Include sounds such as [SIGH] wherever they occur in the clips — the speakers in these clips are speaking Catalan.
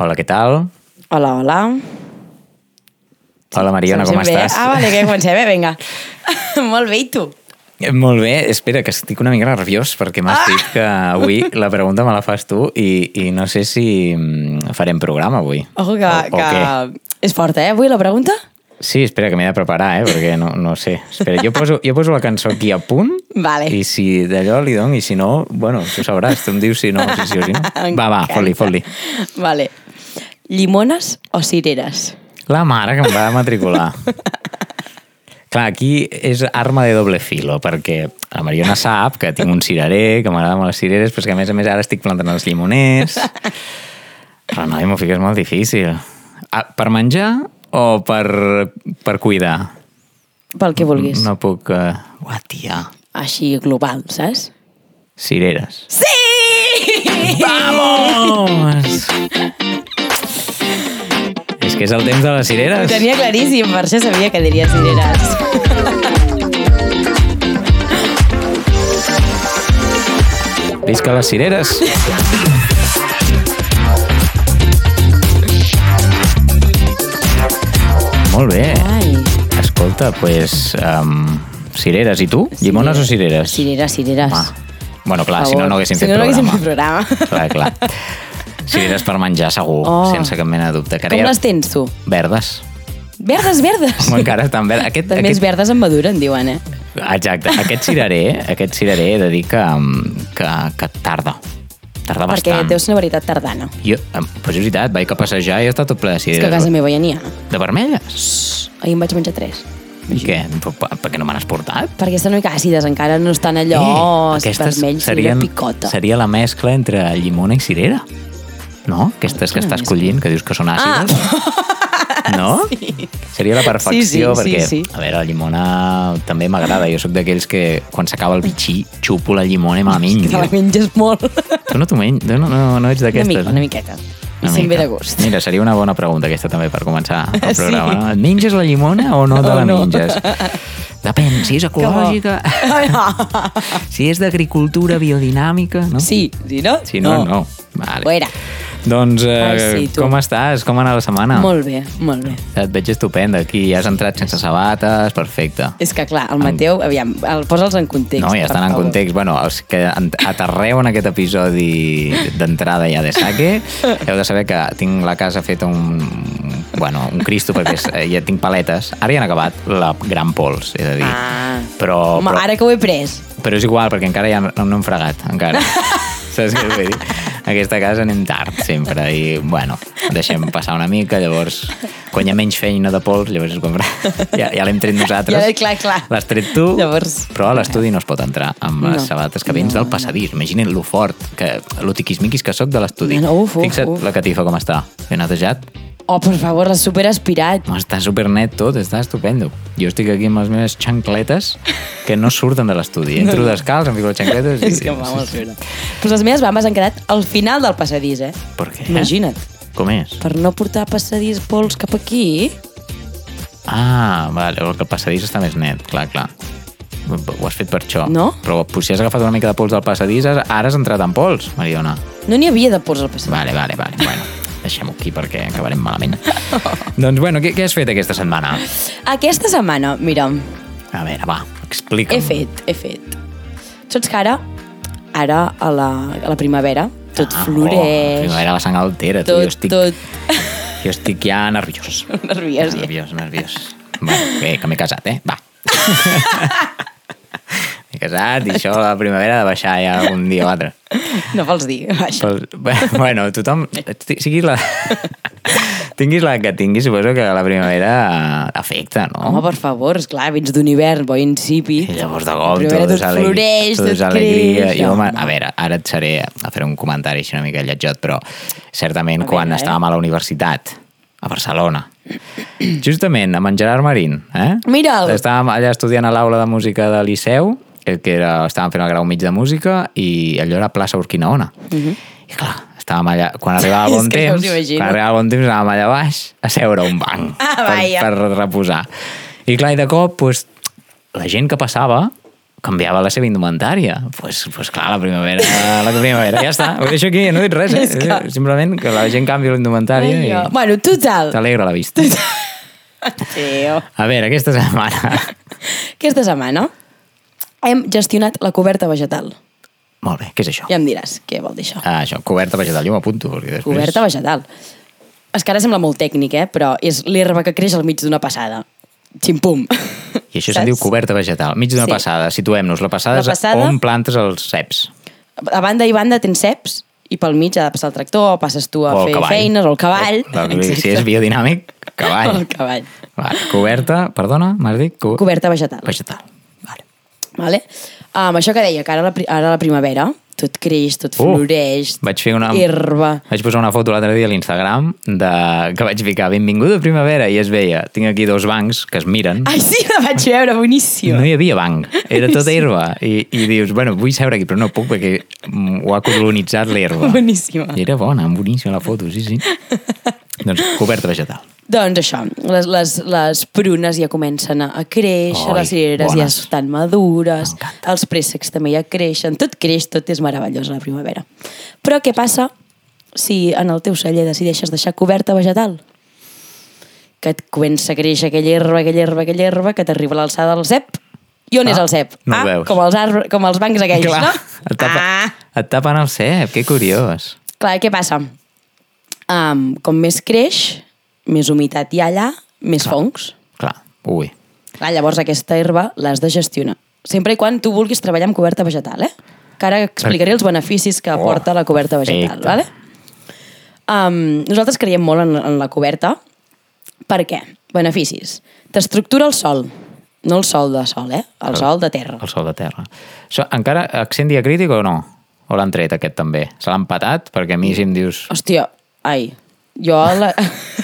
Hola, què tal? Hola, hola. Hola, Mariona, com Comencem bé? estàs? Ah, vale, que comencem bé, vinga. [LAUGHS] Molt bé, i tu? Eh, Molt bé, espera, que estic una mica nerviós perquè Ah! m'has dit que avui la pregunta me la fas tu i, i no sé si mm, farem programa avui. Ojo que, O- o que és forta, eh, avui la pregunta? Sí, espera, que m'he de preparar, eh, perquè no, no sé. Espera, jo poso, jo poso la cançó aquí a punt Vale. i si d'allò li dono, i si no, bueno, tu sabràs, tu em dius si no, si sí o si no. [LAUGHS] Va, va, fot-li, fot-li. Vale. Llimones o cireres? La mare que em va matricular. Clar, aquí és arma de doble filo, perquè la Mariona sap que tinc un cirerer, que m'agrada molt les cireres, però que a més a més ara estic plantant els llimoners. Però no, m'ho fiques molt difícil. Ah, per menjar o per, per cuidar? Pel que vulguis. No puc... Uh... Uah, tia. Així, global, saps? Cireres. Sí! Vamos! És que és el temps de les Ho cireres. tenia claríssim, per això sabia que diria cireres. Visca les cireres! Molt bé. Ai. Escolta, pues, um, cireres. I tu? Llimones o cireres? Cireres, cireres. Ah. Bueno, clar, si no, no haguéssim si fet no, no haguéssim programa. fet programa. Clar, clar. [LAUGHS] Cireres per menjar, segur, Oh. sense cap mena de dubte. Que Com les tens, tu? Verdes. Verdes, verdes. Com encara estan verdes. Aquest, També aquest, és verdes en maduren, diuen, eh? Exacte. Aquest cirerer, aquest cirerer he de dir que, que, que tarda. Tarda Perquè bastant. deu ser una varietat tardana. Jo, em, però és veritat, vaig a passejar i està tot ple de És que a cireres. casa meva ja n'hi ha. De vermelles? Ahir en vaig menjar tres. I què? Per, què no me n'has portat? Perquè estan una mica àcides, encara no estan allò eh, vermells, serien... picota. seria la mescla entre llimona i cirera. No? Aquestes que estàs collint, que dius que són àcides. No? [LAUGHS] Sí. Seria la perfecció, Sí, sí, perquè, sí, sí. a veure, la llimona també m'agrada. Jo sóc d'aquells que, quan s'acaba el bitxí, xupo la llimona i me la [LAUGHS] Que menjo. te la menges molt. Tu no t'ho menys? No, no, no ets Una d'aquestes? mica, una miqueta. I Una se'n ve mica. de gust. Mira, seria una bona pregunta aquesta també per començar el [LAUGHS] Sí. programa. No? Et menges la llimona o no te O la no. menges? Depèn, si és ecològica, si és d'agricultura biodinàmica, no? Sí, si no, Si no, no. Vale. Fuera. Doncs, eh, Ai, sí, tu. com estàs? Com anat la setmana? Molt bé, molt bé. Et veig estupenda aquí, ja has entrat sense sabates, perfecte. És que, clar, el Mateu, aviam, el, posa'ls en context. No, ja estan en favor. context. Bueno, els que aterreu en aquest episodi d'entrada ja de saque, [LAUGHS] heu de saber que tinc la casa feta un, bueno, un cristo perquè és, eh, ja tinc paletes. Ara ja han acabat la gran pols, he de dir. Ah. Però, Home, però, ara que ho he pres. Però és igual, perquè encara ja no, no hem fregat, encara. [LAUGHS] Saps què vull dir? Aquesta casa anem tard, sempre, i, bueno, deixem passar una mica, llavors, quan hi ha menys feina de pols, llavors és quan [LAUGHS] ja, ja l'hem tret nosaltres. Ja, clar, clar. L'has tret tu, Llavors- però a l'estudi no es pot entrar amb les No. sabates que vens No, del passadís. Imagina't lo fort, que, lo tiquismiquis que sóc de l'estudi. No, uf, uf, Fixa't uf. la catifa com està. Ben netejat. Oh, per favor, l'has superaspirat. No, està supernet tot, està estupendo. Jo estic aquí amb les meves xancletes que no surten de l'estudi. Entro descalç, em fico les xancletes i... És que em va molt riure. Però les meves bambes han quedat al final del passadís, eh? Per què? Imagina't. Com és? Per no portar passadís pols cap aquí... Ah, vale, que el passadís està més net, clar, clar. Ho has fet per això. No? Però potser has agafat una mica de pols del passadís, ara has entrat en pols, Mariona. No n'hi havia de pols al passadís. Vale, vale, vale. Bueno, [LAUGHS] deixem-ho aquí perquè acabarem malament. [LAUGHS] doncs, bueno, què, què has fet aquesta setmana? Aquesta setmana, mira, A veure, va, explica'm. he fet, he fet. Saps que ara, ara a la, a la primavera, tot Ah, floreix, Oh, primavera la sang altera, tu. tot, jo, estic, tot... [LAUGHS] jo estic ja nerviós. [LAUGHS] Nerviós, ja. Nerviós, nerviós. Bueno, bé, que m'he casat, eh? Va. [LAUGHS] m'he casat i això a la primavera ha de baixar ja un dia o altre. No vols dir, vaja. Però, bueno, tothom... Siguis la... tinguis la que tinguis, suposo que la primavera afecta, no? Home, per favor, esclar, vens d'un hivern bo incipit. I llavors de cop Primavera tot és, tot alegria, floreix, tot és tot alegria. creix. I, home, Home. a veure, ara et seré a fer un comentari així una mica lletjot, però certament A quan veure, eh? estàvem a la universitat, a Barcelona, justament amb en Gerard Marín, eh? Mira'l. Estàvem allà estudiant a l'aula de música de Liceu, que que era, estàvem fent el grau mig de música, i allò era plaça Urquinaona. I clar, estàvem allà, quan arribava [LAUGHS] bon temps, quan arribava bon temps anàvem allà baix a seure a un banc [LAUGHS] Ah, per, per reposar. I clar, i de cop, pues, la gent que passava canviava la seva indumentària. Doncs pues, pues clar, la primavera, la primavera, ja està. Ho deixo aquí, no he dit res, eh? [LAUGHS] És que- Simplement que la gent canvi la indumentària Ai, i Bueno, total. t'alegra la vista. Tio. A veure, aquesta setmana... Aquesta setmana hem gestionat la coberta vegetal. Molt bé, què és això? Ja em diràs què vol dir això. Ah, això, coberta vegetal, jo m'apunto. Després... Coberta vegetal. És que ara sembla molt tècnic, eh? Però és l'herba que creix al mig d'una passada. Ximpum. I això se'n diu coberta vegetal. Mig d'una Sí. passada, situem-nos. La passada, La passada- és on plantes els ceps. A banda i banda tens ceps i pel mig ha de passar el tractor, o passes tu a O fer cavall. feines, o el cavall. O, la, si és biodinàmic, cavall. El cavall. Va, coberta, perdona, m'has dit? Co Coberta vegetal. Vegetal. Vale. Vale? Um, això que deia, que ara la, ara la primavera tot creix, tot Uh, floreix, vaig fer una... herba... Vaig posar una foto l'altre dia a l'Instagram de... que vaig ficar benvinguda primavera i es veia, tinc aquí dos bancs que es miren. Ai, sí, la vaig veure, boníssim. No hi havia banc, era tota herba. I, I dius, bueno, vull seure aquí, però no puc perquè ho ha colonitzat l'herba. [LAUGHS] Boníssima. I era bona, boníssima la foto, sí, sí. Doncs coberta vegetal. Doncs això, les, les, les prunes ja comencen a créixer, Oi, les cireres ja bones. estan madures, els préssecs també ja creixen, tot creix, tot és meravellós a la primavera. Però què passa si en el teu celler decideixes deixar coberta vegetal? Que et comença a créixer aquella herba, aquella herba, aquella herba, que t'arriba a l'alçada del cep. I on Ah, és el cep? no ah, veus. com els, arbre, com els bancs aquells, Clar, no? et, tapa, Ah, et tapen el cep, que curiós. Clar, què passa? Um, com més creix, més humitat hi ha allà, més Clar. fongs. Clar, ui. Clar, llavors aquesta herba l'has de gestionar. Sempre i quan tu vulguis treballar amb coberta vegetal, eh? Que ara explicaré els beneficis que Oh, aporta la coberta vegetal, perfecte. vale? Um, nosaltres creiem molt en, en la coberta. Per què? Beneficis. T'estructura el sol. No el sol de sol, eh? El sol de terra. El sol de terra. Això, encara accent diacrític o no? O l'han tret aquest també? Se l'han patat? Perquè a mi si em dius... Hòstia, ai, jo a la,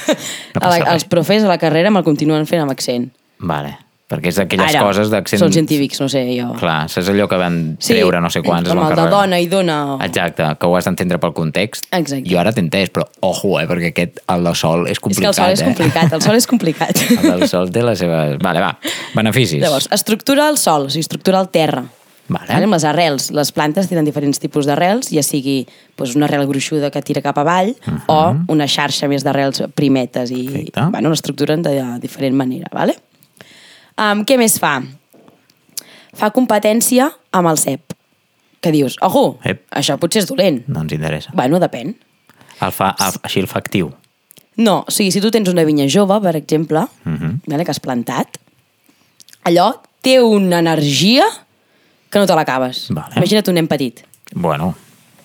[LAUGHS] a la, els profes a la carrera me'l continuen fent amb accent. Vale, perquè és d'aquelles Ara, coses d'accent... Són científics, no sé, jo. Clar, saps allò que van treure no sé quants com el de dona i dona. Exacte, que ho has d'entendre pel context. Exacte. Jo ara t'he entès, però ojo, eh, perquè aquest, el de sol és És que complicat, el sol és eh? complicat, el sol és complicat. [LAUGHS] El del sol té la seva... Vale, va, beneficis. Llavors, estructura el sol, o sigui, estructura el terra. Vale. Vale? Amb les arrels. Les plantes tenen diferents tipus d'arrels, ja sigui doncs, una arrel gruixuda que tira cap avall uh -huh. o una xarxa més d'arrels primetes i Perfecte. bueno, l'estructuren de diferent manera. Vale? Um, què més fa? Fa competència amb el cep. Que dius, ojo, Ep. això potser és dolent. No ens interessa. Bueno, depèn. El fa, el, així el fa actiu. No, o sigui, si tu tens una vinya jove, per exemple, uh Mhm. -huh. vale, que has plantat, allò té una energia que no te l'acabes. Vale. Imagina't un nen petit. Bueno.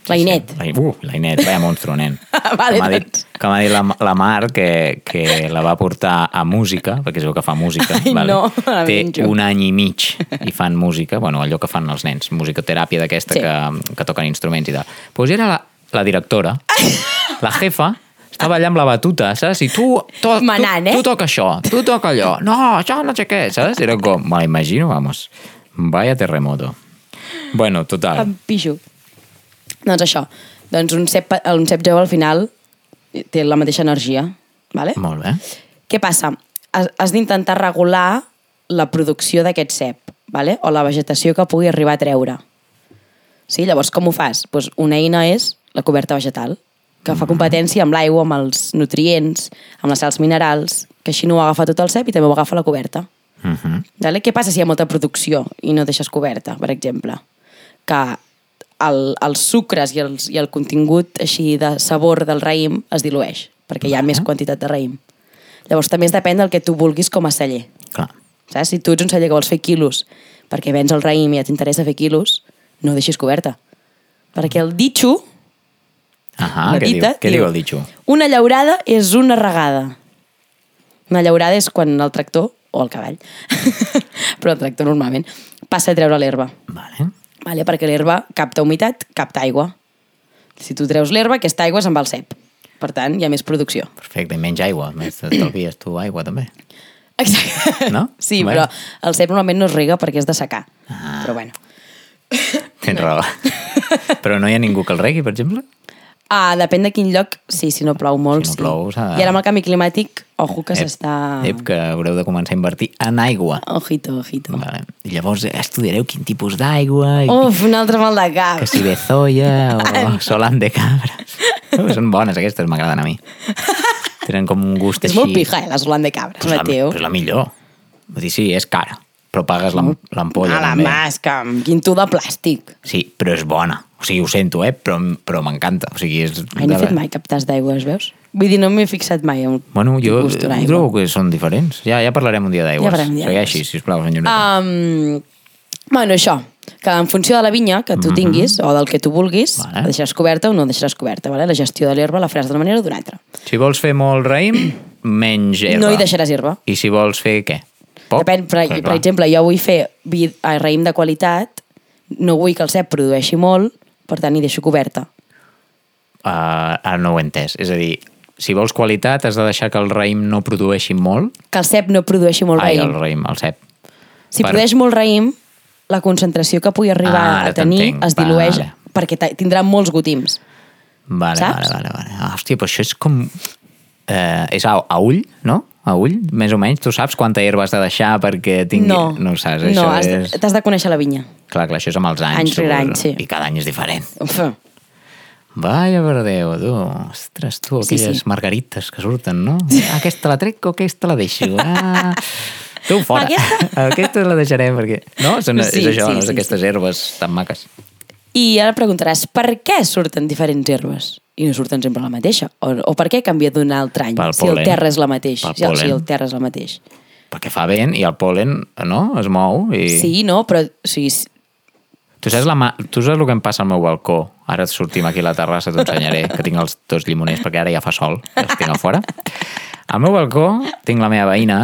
La Inet. Sí, la, uh, la Inet, vaya monstru, nen. [LAUGHS] Vale, que m'ha dit, doncs. que m'ha dit la, la Mar que, que la va portar a música, perquè es veu que fa música. Ai, no, la Té menjo. un any i mig i fan música, bueno, allò que fan els nens, musicoteràpia d'aquesta Sí. que, que toquen instruments i tal. Doncs pues era la, la directora, [LAUGHS] la jefa, estava allà amb la batuta, saps? I tu, to, tu, Manant, eh? tu toca això, tu toca allò, no, això no sé què, saps? Era com, me l'imagino, vamos, vaya terremoto. Bueno, total. Em pixo. Doncs això. Doncs un cep, un cep jove al final té la mateixa energia. Vale? Molt bé. Què passa? Has, has d'intentar regular la producció d'aquest cep, vale? o la vegetació que pugui arribar a treure. Sí? Llavors, com ho fas? Pues una eina és la coberta vegetal, que fa competència amb l'aigua, amb els nutrients, amb les sals minerals, que així no ho agafa tot el cep i també ho agafa la coberta. Uh -huh. Vale? Què passa si hi ha molta producció i no deixes coberta, per exemple? Que el, els sucres i, els, i el contingut així de sabor del raïm es dilueix, perquè hi ha més quantitat de raïm. Llavors també es depèn del que tu vulguis com a celler. Clar. Saps? Si tu ets un celler que vols fer quilos perquè vens el raïm i ja t'interessa fer quilos, no deixis coberta. Perquè el ditxo, Ahà, què dita, diu? Què diu el ditxo? Una llaurada és una regada. Una llaurada és quan el tractor, o el cavall, [LAUGHS] però el tractor normalment, passa a treure l'herba. Vale. Vale? Perquè l'herba capta humitat, capta aigua. Si tu treus l'herba, aquesta aigua se'n va al cep. Per tant, hi ha més producció. Perfecte, menys aigua. Més, t'estalvies tu aigua, també. Exacte. No? [LAUGHS] Sí, Bueno. però el cep normalment no es rega perquè és de secar. Ah. Però bueno. Tens raó. [LAUGHS] Però no hi ha ningú que el regui, per exemple? Ah, depèn de quin lloc, sí, si no plou molt, Si no sí. plou, s'ha de- I ara amb el canvi climàtic, ojo que s'està... Ep, que haureu de començar a invertir en aigua. Ojito, ojito. Vale. I llavors estudiareu quin tipus d'aigua, i Uf, un altre mal de cap. que si bezoia o [LAUGHS] solan de cabres. Són bones aquestes, m'agraden a mi. Tenen com un gust És així... molt pija, eh, la Solan de cabres, Pues la, Mateu. pues la millor. Vull dir, sí, és cara, però pagues l'am- l'ampolla. A la també. masca, amb quin tu de plàstic. Sí, però és bona. O sigui, ho sento, eh? Però, però m'encanta. O sigui, és... Ai, no he fet mai cap tas d'aigua, es veus? Vull dir, no m'he fixat mai en Bueno, jo trobo que són diferents. Ja, ja parlarem un dia d'aigües. Ja parlarem un dia Segueixi, sisplau, senyoreta. Um, bueno, això, que en funció de la vinya que tu tinguis, o del que tu vulguis. Vale. la deixaràs coberta o no la deixaràs coberta, vale? la gestió de l'herba la faràs d'una manera o d'una altra. Si vols fer molt raïm, menys herba. No hi deixaràs herba. I si vols fer què? Poc? Depèn, per, Clar, per exemple, jo vull fer eh, raïm de qualitat, no vull que el cep produeixi molt, per tant, hi deixo coberta. Uh, ara no ho he entès. És a dir, si vols qualitat, has de deixar que el raïm no produeixi molt. Que el cep no produeixi molt Ai, raïm. el raïm, el cep. Si per- produeix molt raïm, la concentració que pugui arribar Ah, a tenir es dilueix Vale. perquè tindrà molts gotims. Vale, Saps? vale, vale, vale. Ah, hòstia, però això és com... Eh, és a, a ull, no? A ull, més o menys. Tu saps quanta herba has de deixar perquè tingui... No, no ho saps, no, això has de- és... t'has de conèixer la vinya. Clar, clar, això és amb els anys. Anys rere suposo. anys, sí. I cada any és diferent. Uf. Vaya per Déu, tu. Ostres, tu, Sí, aquelles sí. margarites que surten, no? Ah, aquesta la trec o aquesta la deixo? Ah, [LAUGHS] tu, fora. Aquesta? aquesta la deixarem perquè... No? Són, Sí, és això, sí, no? sí, aquestes herbes tan maques. I ara preguntaràs, per què surten diferents herbes? I no surten sempre la mateixa? O, o per què canvia d'un altre any? Pel si el pol·len. terra és la mateix. Pel Si el, si el terra és la mateix. Perquè fa vent i el polen, no? Es mou i... Sí, no? Però o sigui, Tu saps, la ma... tu saps el que em passa al meu balcó? Ara sortim aquí a la terrassa, t'ho ensenyaré, que tinc els dos llimoners, perquè ara ja fa sol, els tinc a fora. Al meu balcó tinc la meva veïna,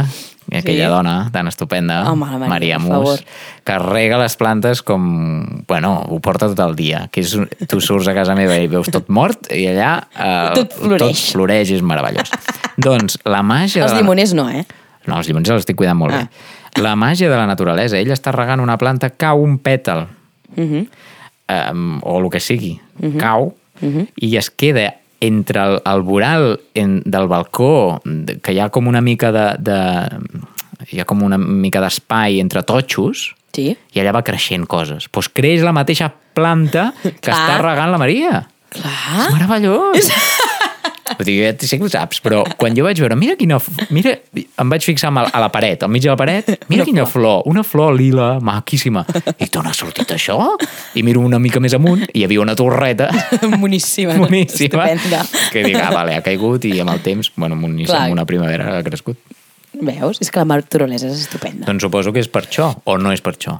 aquella Sí? dona tan estupenda, Home, Maria, Maria Mus, que rega les plantes com... Bueno, ho porta tot el dia. Que és, tu surts a casa meva i veus tot mort i allà... Eh, Tot floreix. Tot floreix és meravellós. [LAUGHS] doncs la màgia... els la... llimoners no, eh? No, els llimoners els estic cuidant molt Ah. bé. La màgia de la naturalesa. Ell està regant una planta, cau un pètal, Uh -huh. um, o el que sigui, Mhm. cau, i es queda entre el, el voral en, del balcó, que hi ha com una mica de... de hi ha com una mica d'espai entre totxos, Sí. i allà va creixent coses. Doncs creix la mateixa planta que [LAUGHS] Clar. està regant la Maria. Clar. És meravellós. [LAUGHS] Vull dir, ja sé que ho saps, però quan jo vaig veure, mira quina... Mira, em vaig fixar a la paret, al mig de la paret, mira quina flor, una flor lila, maquíssima. I d'on ha sortit això? I miro una mica més amunt i hi havia una torreta [LAUGHS] Boníssima. boníssima. Estupenda. Que dic, ah, vale, ha caigut i amb el temps, bueno, Clar. amb una primavera ha crescut. Veus? És que la naturalesa és estupenda. Doncs suposo que és per això, o no és per això.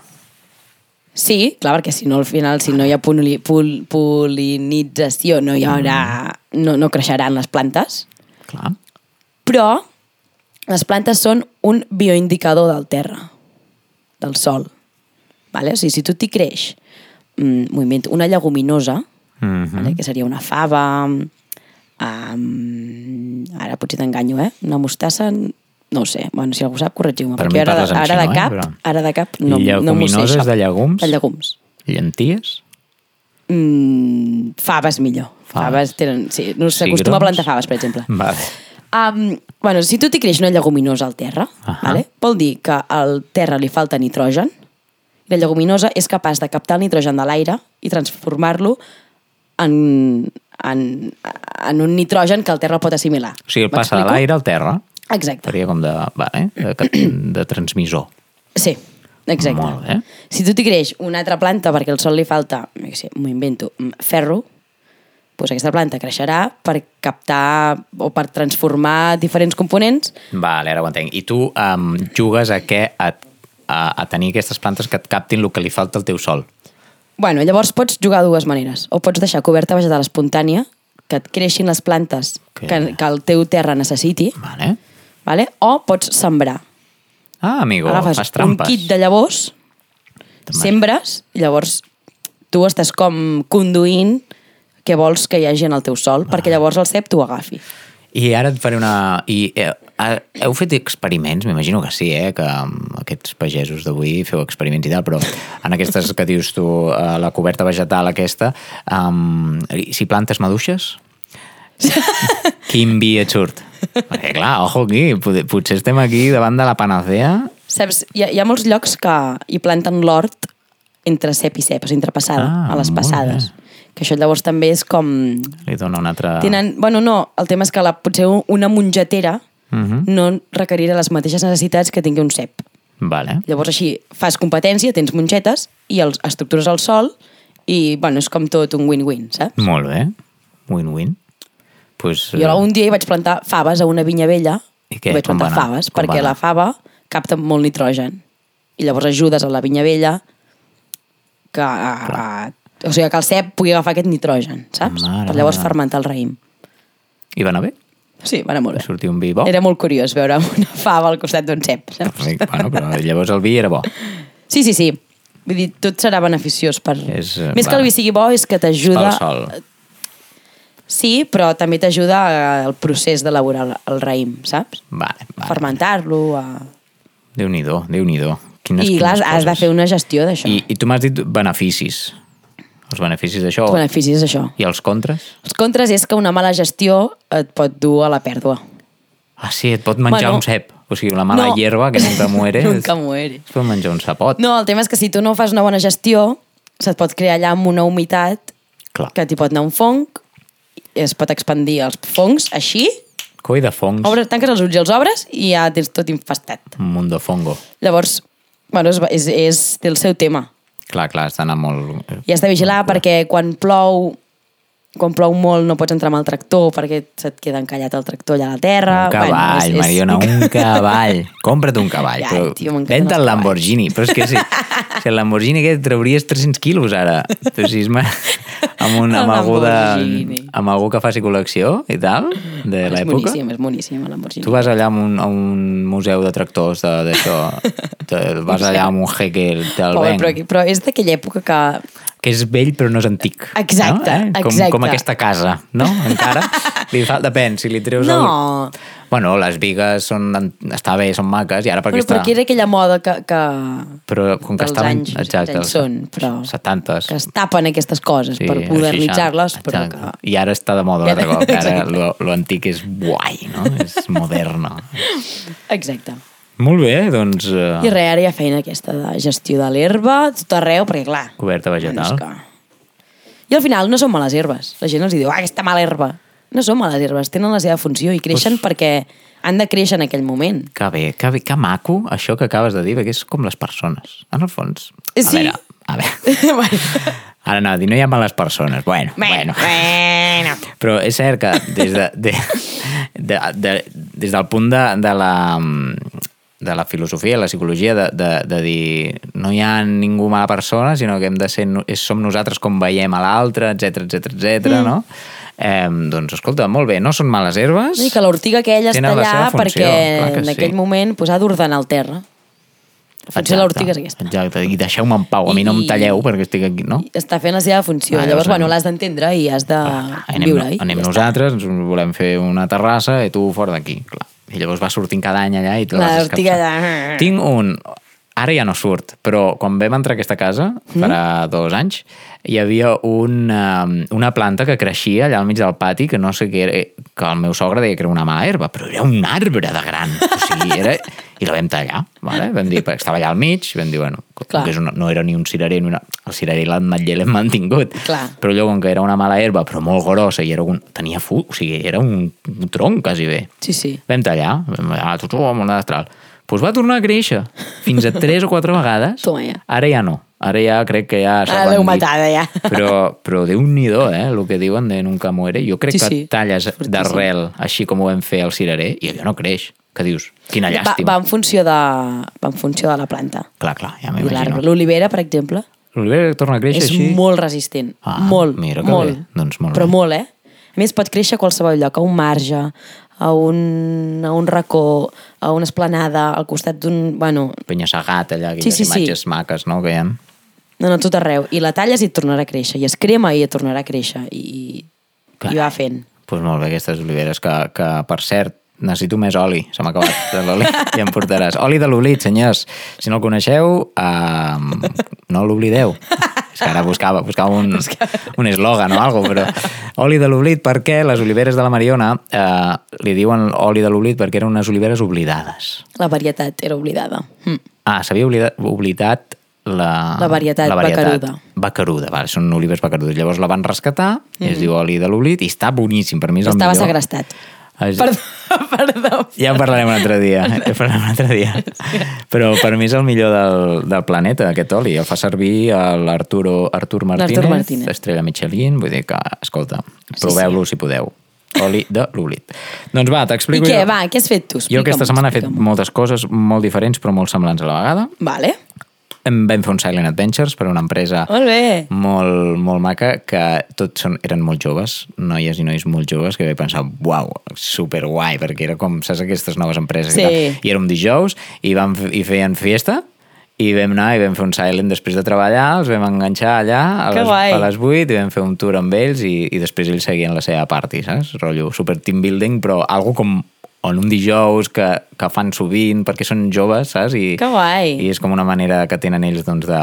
Sí, clar, perquè si no al final, si no hi ha poli, pol, polinització, no hi haurà... No, no creixeran les plantes. Clar. Però les plantes són un bioindicador del terra, del sol. Vale? O sigui, si tu t'hi creix mm, una lleguminosa, Mm -hmm. vale? que seria una fava, um, ara potser t'enganyo, eh? Una mostassa, no ho sé, bueno, si algú sap, corregiu-me, Per perquè ara, de, ara xinó, de cap, però- ara de cap no, no m'ho sé. Lleguminoses de llegums? De llegums. Llenties? Mm, faves millor. Faves. Faves, tenen, sí, no s'acostuma a plantar faves, per exemple. Vale. Um, bueno, si tu t'hi creix una lleguminosa al terra, Ahà. vale? vol dir que al terra li falta nitrogen, i la lleguminosa és capaç de captar el nitrogen de l'aire i transformar-lo en, en, en un nitrogen que el terra pot assimilar. O sigui, el passa de l'aire al terra. Exacte. Faria com de, vale, de, [CLEARS THROAT] de transmissor. Sí, exacte. Molt bé. Si tu t'hi creix una altra planta perquè al sol li falta, no sé, m'ho invento, mm, ferro, doncs aquesta planta creixerà per captar o per transformar diferents components Vale, ara ho entenc. I tu um, jugues a què? A, a, a tenir aquestes plantes que et captin el que li falta al teu sol. Bueno, llavors pots jugar de dues maneres. O pots deixar coberta vegetal espontània, que et creixin les plantes Que- que, que el teu terra necessiti, Vale. Vale? o pots sembrar. Ah, amigo, Agafes fas un trampes. kit de llavors, sembres, i llavors tu estàs com conduint què vols que hi hagi en el teu sol, perquè llavors el cep t'ho agafi. I ara et faré una... I, eh, heu fet experiments, m'imagino que sí, eh? que aquests pagesos d'avui feu experiments i tal, però en aquestes que dius tu, eh, la coberta vegetal aquesta, um, si plantes maduixes, [LAUGHS] quin vi et surt? Perquè clar, ojo aquí, pot- potser estem aquí davant de la panacea. Saps, hi ha, hi ha molts llocs que hi planten l'hort entre cep i cep, o sigui, entre passada, Ah, a les passades. Que això llavors també és com... Li dona un altre... Tenen, bueno, no, el tema és que la, potser una mongetera Mhm. no requerirà les mateixes necessitats que tingui un cep. Vale. Llavors així fas competència, tens mongetes i els estructures al sol i bueno, és com tot un win-win, saps? Molt bé. Win-win. Pues, Jo un dia hi vaig plantar faves a una vinya vella I què? vaig Com plantar va faves Com va perquè la fava capta molt nitrogen i llavors ajudes a la vinya vella que, a, a, o sigui, que el cep pugui agafar aquest nitrogen, saps? Mare per llavors fermentar el raïm. I va anar bé? Sí, va anar molt Va bé. sortir un vi bo? Era molt curiós veure [LAUGHS] una fava al costat d'un cep, saps? Perfecte. Bueno, però llavors el vi era bo. Sí, sí, sí. Vull dir, tot serà beneficiós per... És, Més que va. el vi sigui bo és que t'ajuda... Pel sol. Sí, però també t'ajuda al procés d'elaborar el, el raïm, saps? Vale, vale. Fermentar-lo... A... Déu-n'hi-do, Déu-n'hi-do. Quines, I clar, quines has de coses. fer una gestió d'això. I, I tu m'has dit beneficis. Els beneficis d'això. Els beneficis és això. I els contres? Els contres és que una mala gestió et pot dur a la pèrdua. Ah, sí, et pot menjar Bueno, un cep. O sigui, la mala no. hierba, que nunca [LAUGHS] muere. Nunca muere. Es pot menjar un sapot. No, el tema és que si tu no fas una bona gestió, se't pot crear allà amb una humitat Clar. que t'hi pot anar un fong, es pot expandir els fongs així, Coi de fongs. obres, tanques els ulls i els obres i ja tens tot infestat. Un munt de fongo. Llavors, bueno, és, és, és, té el seu tema. Clar, clar, està anant molt... I has de vigilar perquè quan plou quan plou molt no pots entrar amb el tractor perquè se't queda encallat el tractor allà a la terra. Un cavall, Bueno, és- és- Mariona, un cavall. [LAUGHS] Compra't un cavall. Però tio, el Lamborghini. Però és que si, [LAUGHS] si el Lamborghini aquest trauries 300 quilos ara. Però si és ma... [LAUGHS] amb, un, amb, algú de, amb algú que faci col·lecció i tal, de És l'època. boníssim, és boníssim el Lamborghini. Tu vas allà a un, a un museu de tractors de- d'això, vas allà amb un te'l Pobre, venc, però, però és d'aquella època que... que és vell però no és antic. Exacte, no? Com, exacte. com aquesta casa, no? Encara li fa, depèn, si li treus No. el... Bueno, les vigues són, està bé, són maques, i ara perquè Bueno, està... però que era aquella moda que, que, Però com que estaven... anys, exacte, anys són, però 70 que es tapen aquestes coses per els modernitzar-les, 60, però que... I ara està de moda ara exacte. lo, lo antic és guai, no? És moderno. Exacte. Molt bé, doncs... Uh, I res, ara hi ha feina aquesta de gestió de l'herba, tot arreu, perquè clar... coberta vegetal. que... I al final no són males herbes. La gent els diu, ah, aquesta mala herba. No són males herbes, tenen la seva funció i creixen perquè han de créixer en aquell moment. Que bé, que bé, que maco això que acabes de dir, perquè és com les persones. En el fons. A Sí. veure, a veure. [LAUGHS] bueno, Ara no, dir no hi ha males persones. Bueno, bueno. bueno. Però és cert que des, de, de, de, de, des del punt de, de la de la filosofia i la psicologia de, de, de dir no hi ha ningú mala persona sinó que hem de ser, som nosaltres com veiem a l'altre, etc etc etc no? Eh, doncs escolta, molt bé, no són males herbes I que l'ortiga aquella està allà funció, perquè en sí. aquell moment pues, ha d'ordenar el terra. La funció de l'ortiga és aquesta. Exacte, i deixeu-me en pau, a mi no em talleu perquè estic aquí, no? Està fent la seva funció. Ah, Llavors, bueno, l'has d'entendre i has de anem, viure-hi. anem nosaltres, ens volem fer una terrassa i tu fora d'aquí, clar. I llavors va sortint cada any allà i te La escapçant. allà. Tinc un... Ara ja no surt, però quan vam entrar a aquesta casa, Mm. farà dos anys, hi havia un, um, una planta que creixia allà al mig del pati, que no sé què era, que el meu sogre deia que era una mala herba, però era un arbre de gran. O sigui, era... I la vam tallar, vale? vam dir, perquè estava allà al mig, vam dir, bueno, com Clar. que és una, no era ni un cirerer, ni una... el cirerer i l'ametller l'hem mantingut. Clar. Però allò, com que era una mala herba, però molt grossa, i era un... tenia fu... o sigui, era un, un tronc, quasi bé. Sí, sí. Vam tallar, vam tallar, tot amb una destral. Doncs va tornar a créixer, fins a tres o quatre vegades. Toma ja. Ara ja no. Ara ja crec que ja Ara l'heu matada, ja. Però, però Déu-n'hi-do, eh, el que diuen de nunca muere. Jo crec Sí, que sí. talles d'arrel, així com ho vam fer al cirerer, i allò no creix. Que dius? Quina Va, llàstima. va, en funció de, va en funció de la planta. Clar, clar, ja I m'imagino. L'olivera, per exemple, L'olivera torna a créixer és així? molt resistent. Ah, molt, mira que molt. bé. Doncs molt Però bé. molt, eh? A més, pot créixer a qualsevol lloc, a un marge, a un, a un racó, a una esplanada, al costat d'un... Bueno, Penya-segat, allà, aquelles Sí, sí, sí. imatges maques, no?, que hi ha. no, no, tot arreu. I la talles i et tornarà a créixer. I es crema i et tornarà a créixer. I, i Carai. va fent. Doncs pues molt bé, aquestes oliveres que, que per cert, necessito més oli, se m'ha acabat l'oli, [LAUGHS] i em portaràs. Oli de l'oblit, senyors. Si no el coneixeu, uh, no l'oblideu. És que ara buscava, buscava un, un eslògan o alguna però oli de l'oblit perquè les oliveres de la Mariona eh, li diuen oli de l'oblit perquè eren unes oliveres oblidades. La varietat era oblidada. Mm. Ah, s'havia oblidat, oblidat la, La varietat bacaruda. Bacaruda, vale, són olives bacarudes. Llavors la van rescatar, mm -hmm. es diu oli de l'oblit, i està boníssim, per mi és el Estava millor. segrestat. Perdó, [LAUGHS] perdó. Ja en parlarem un altre dia. Ja en parlarem un altre dia. Però per mi és el millor del, del planeta, aquest oli. El fa servir l'Arturo Artur Martínez, Martínez. estrella Michelin. Vull dir que, escolta, proveu-lo si podeu. Oli de l'oblit. Doncs va, I t'explico què, jo. va, què has fet tu? Jo aquesta Explica'm, setmana he fet explica'm. moltes coses molt diferents però molt semblants a la vegada. Vale, vam fer un Silent Adventures per una empresa molt bé. molt, molt maca, que tots són, eren molt joves, noies i nois molt joves, que vaig pensar, uau, superguai, perquè era com, saps, aquestes noves empreses Sí. i tal. I era un dijous, i, vam, i feien fiesta, i vam anar i vam fer un silent després de treballar, els vam enganxar allà a Que les, guai. a les 8 i vam fer un tour amb ells i, i després ells seguien la seva party, saps? Rotllo super team building, però algo com on un dijous que, que fan sovint perquè són joves, saps? I, Que guai. I és com una manera que tenen ells doncs, de,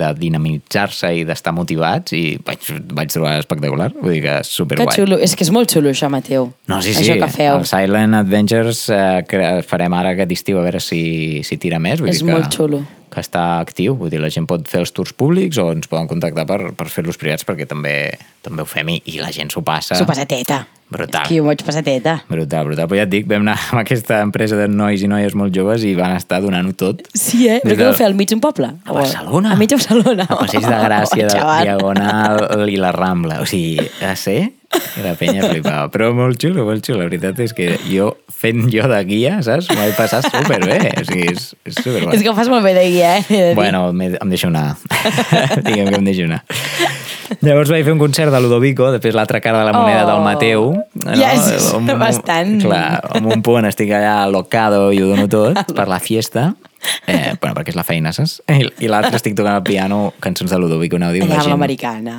de dinamitzar-se i d'estar motivats i vaig, vaig trobar espectacular. Vull dir que és Que superguai. xulo. És que és molt xulo, això, Mateu. No, sí, sí. Això que feu. El Silent Adventures eh, que farem ara aquest estiu a veure si, si tira més. Vull És dir que, molt xulo. que està actiu. Vull dir, la gent pot fer els tours públics o ens poden contactar per, per fer-los privats perquè també també ho fem i, i la gent s'ho passa. S'ho passa teta. Brutal. Jo m'ho vaig passar teta. Brutal, brutal. Però ja et dic, vam anar amb aquesta empresa de nois i noies molt joves i van estar donant-ho tot. Sí, eh? Però què vau fer al mig d'un poble? A Barcelona. A mig Barcelona. A Passeig de Gràcia, Oh, de. Diagonal i la Rambla. O sigui, a ser, la penya flipava. Però molt xulo, molt xulo. La veritat és que jo, fent jo de guia, saps? M'ho vaig passar superbé. O sigui, és, és superguai. És que ho fas molt bé de guia, eh? He. Bueno, em deixo anar. [LAUGHS] Diguem que em deixo anar. Llavors vaig fer un concert de Ludovico, després l'altra cara de la moneda Oh. del Mateu. Ja és bastant. Clar, en un punt estic allà locado i ho dono tot [LAUGHS] per la fiesta. Eh, bueno, perquè és la feina, saps? I, i l'altre estic tocant al piano cançons de Ludovico Einaudi on la gent,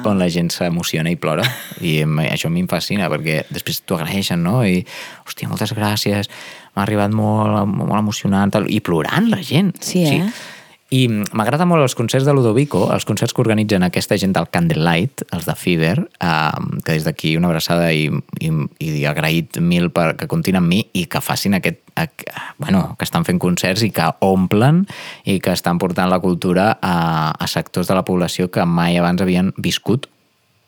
on la gent s'emociona i plora i això a mi em fascina perquè després t'ho agraeixen, no? I, hòstia, moltes gràcies, m'ha arribat molt, molt emocionant tal, i plorant la gent. Sí, eh? I m'agrada molt els concerts de Ludovico, els concerts que organitzen aquesta gent del Candlelight, els de Fever, eh, que des d'aquí una abraçada i, i, i agraït mil per que comptin amb mi i que facin aquest, aqu- bueno, que estan fent concerts i que omplen i que estan portant la cultura a, a sectors de la població que mai abans havien viscut